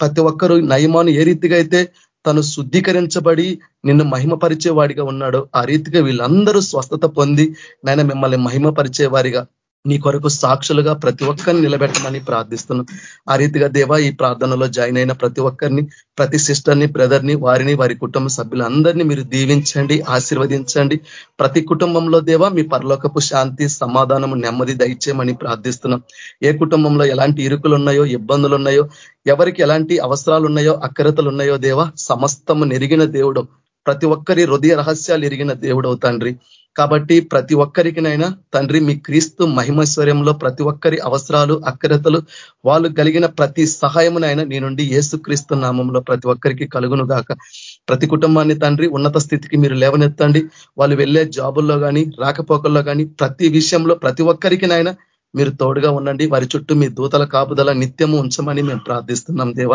ప్రతి ఒక్కరు నయమాను ఏ రీతిగా అయితే తను శుద్ధీకరించబడి నిన్ను మహిమపరిచే వాడిగా ఉన్నాడో. ఆ రీతిగా వీళ్ళందరూ స్వస్థత పొంది నాయన మిమ్మల్ని మహిమపరిచే వారిగా నీ కొరకు సాక్షులుగా ప్రతి ఒక్కరిని నిలబెట్టమని ప్రార్థిస్తున్నాం. ఆ రీతిగా దేవా ఈ ప్రార్థనలో జాయిన్ అయిన ప్రతి ఒక్కరిని ప్రతి సిస్టర్ని బ్రదర్ని వారిని వారి కుటుంబ సభ్యులందరినీ మీరు దీవించండి ఆశీర్వదించండి. ప్రతి కుటుంబంలో దేవా మీ పరలోకపు శాంతి సమాధానము నెమ్మది దయచేయమని ప్రార్థిస్తున్నాం. ఏ కుటుంబంలో ఎలాంటి ఇరుకులు ఉన్నాయో ఇబ్బందులు ఉన్నాయో ఎవరికి ఎలాంటి అవసరాలు ఉన్నాయో అక్రతలు ఉన్నాయో దేవా సమస్తము నెరిగిన దేవుడు ప్రతి ఒక్కరి హృదయ రహస్యాలు ఎరిగిన దేవుడవు తండ్రి. కాబట్టి ప్రతి ఒక్కరికినైనా తండ్రి మీ క్రీస్తు మహిమైశ్వర్యంలో ప్రతి ఒక్కరి అవసరాలు అక్రతలు వాళ్ళు కలిగిన ప్రతి సహాయమునైనా నీ నుండి ఏసు క్రీస్తు నామంలో ప్రతి ఒక్కరికి కలుగును గాక. ప్రతి కుటుంబాన్ని తండ్రి ఉన్నత స్థితికి మీరు లేవనెత్తండి. వాళ్ళు వెళ్ళే జాబుల్లో కానీ రాకపోకల్లో కానీ ప్రతి విషయంలో ప్రతి ఒక్కరికినైనా మీరు తోడుగా ఉండండి. వారి చుట్టూ మీ దూతల కాపుదల నిత్యము ఉంచమని మేము ప్రార్థిస్తున్నాం దేవ.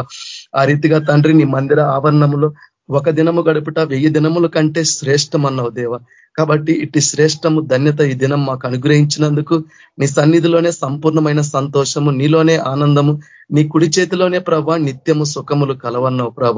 ఆ రీతిగా తండ్రి నీ మందిర ఆవరణములో ఒక దినము గడుపుట వెయ్యి దినముల కంటే శ్రేష్టం అన్నావు దేవ. కాబట్టి ఇటు శ్రేష్టము ధన్యత ఈ దినం మాకు అనుగ్రహించినందుకు నీ సన్నిధిలోనే సంపూర్ణమైన సంతోషము నీలోనే ఆనందము నీ కుడి చేతిలోనే ప్రభ నిత్యము సుఖములు కలవన్నావు ప్రభ.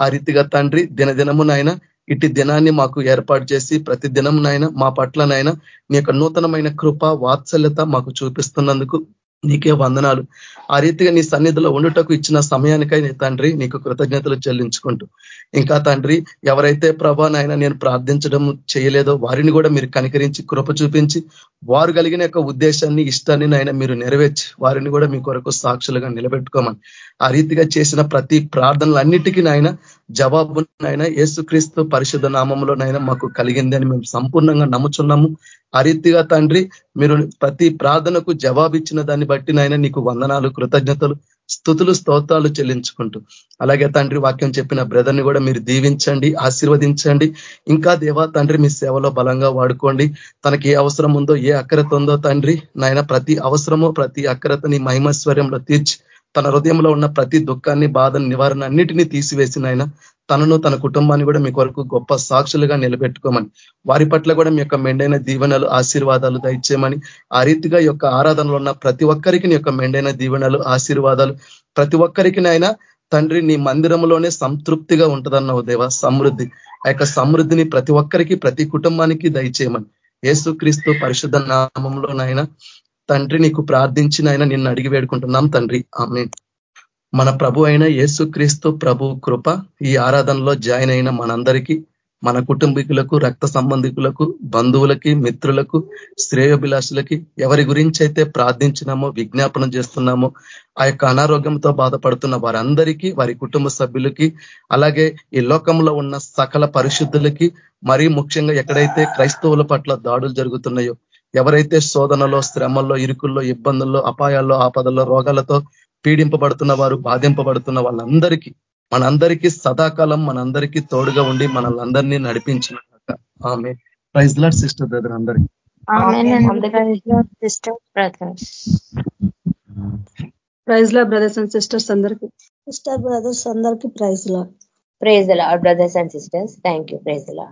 ఆ రీతిగా తండ్రి దినదినమునైనా ఇటు దినాన్ని మాకు ఏర్పాటు చేసి ప్రతి దినంనైనా మా పట్లనైనా నీ యొక్క నూతనమైన కృప వాత్సల్యత మాకు చూపిస్తున్నందుకు నీకే వందనాలు. ఆ రీతిగా నీ సన్నిధిలో ఉండుటకు ఇచ్చిన సమయానికై నీ తండ్రి నీకు కృతజ్ఞతలు చెల్లించుకుంటూ. ఇంకా తండ్రి ఎవరైతే ప్రభా నాయన నేను ప్రార్థించడం చేయలేదో వారిని కూడా మీరు కనికరించి కృప చూపించి వారు కలిగిన యొక్క ఉద్దేశాన్ని ఇష్టాన్ని నాయన మీరు నెరవేర్చి వారిని కూడా మీ కొరకు సాక్షులుగా నిలబెట్టుకోమని. ఆ రీతిగా చేసిన ప్రతి ప్రార్థనలన్నిటికీ నాయన జవాబు ఏసుక్రీస్తు యేసుక్రీస్తు పరిశుద్ధ నామంలోనైనా మాకు కలిగింది అని మేము సంపూర్ణంగా నమ్ముచున్నాము. ఆ రీతిగా తండ్రి మీరు ప్రతి ప్రార్థనకు జవాబిచ్చిన దాన్ని బట్టి నాయన నీకు వందనాలు కృతజ్ఞతలు స్థుతులు స్తోత్రాలు చెల్లించుకుంటూ. అలాగే తండ్రి వాక్యం చెప్పిన బ్రదర్ని కూడా మీరు దీవించండి ఆశీర్వదించండి. ఇంకా దేవా తండ్రి మీ సేవలో బలంగా వాడుకోండి. తనకి ఏ అవసరం ఉందో ఏ అక్రత ఉందో తండ్రి నాయన ప్రతి అవసరము ప్రతి అక్రతని మహిమస్వర్యంలో తీర్చి తన హృదయంలో ఉన్న ప్రతి దుఃఖాన్ని బాధను నివారణ అన్నిటినీ తీసివేసిన ఆయన. తనను తన కుటుంబాన్ని కూడా మీ కొరకు గొప్ప సాక్షులుగా నిలబెట్టుకోమని వారి పట్ల కూడా మీ యొక్క మెండైన దీవెనలు ఆశీర్వాదాలు దయచేయమని ఆ రీతిగా యొక్క ఆరాధనలో ఉన్న ప్రతి ఒక్కరికి నీ యొక్క మెండైన దీవెనలు ఆశీర్వాదాలు ప్రతి ఒక్కరికి నాయన తండ్రి నీ మందిరంలోనే సంతృప్తిగా ఉంటుందన్నావు దేవ సమృద్ధి. ఆ యొక్క సమృద్ధిని ప్రతి ఒక్కరికి ప్రతి కుటుంబానికి దయచేయమని. ఏసుక్రీస్తు పరిశుద్ధ నామంలోనైనా తండ్రి నీకు ప్రార్థించిన ఆయన నిన్ను అడిగి వేడుకుంటున్నాం తండ్రి. ఆమె మన ప్రభు అయిన యేసుక్రీస్తు ప్రభు కృప ఈ ఆరాధనలో జాయిన్ అయిన మనందరికీ మన కుటుంబీకులకు రక్త సంబంధికులకు బంధువులకి మిత్రులకు శ్రేయోభిలాషులకి ఎవరి గురించి అయితే ప్రార్థించినామో విజ్ఞాపనం చేస్తున్నామో ఆ యొక్క అనారోగ్యంతో బాధపడుతున్న వారందరికీ వారి కుటుంబ సభ్యులకి అలాగే ఈ లోకంలో ఉన్న సకల పరిశుద్ధులకి మరీ ముఖ్యంగా ఎక్కడైతే క్రైస్తవుల పట్ల దాడులు జరుగుతున్నాయో ఎవరైతే శోధనలో శ్రమల్లో ఇరుకుల్లో ఇబ్బందుల్లో అపాయాల్లో ఆపదల్లో రోగాలతో పీడింపబడుతున్న వారు బాధింపబడుతున్న వాళ్ళందరికీ మనందరికీ సదాకాలం మనందరికీ తోడుగా ఉండి మనల్ని అందరినీ నడిపించిన ఆమె ప్రైజ్ లాడ్ సిస్టర్ బ్రదర్ అందరికీ. Praise lord brothers and sisters అందరికి. సిస్టర్ బ్రదర్స్ అందరికి praise lord praise lord brothers and sisters. Thank you praise lord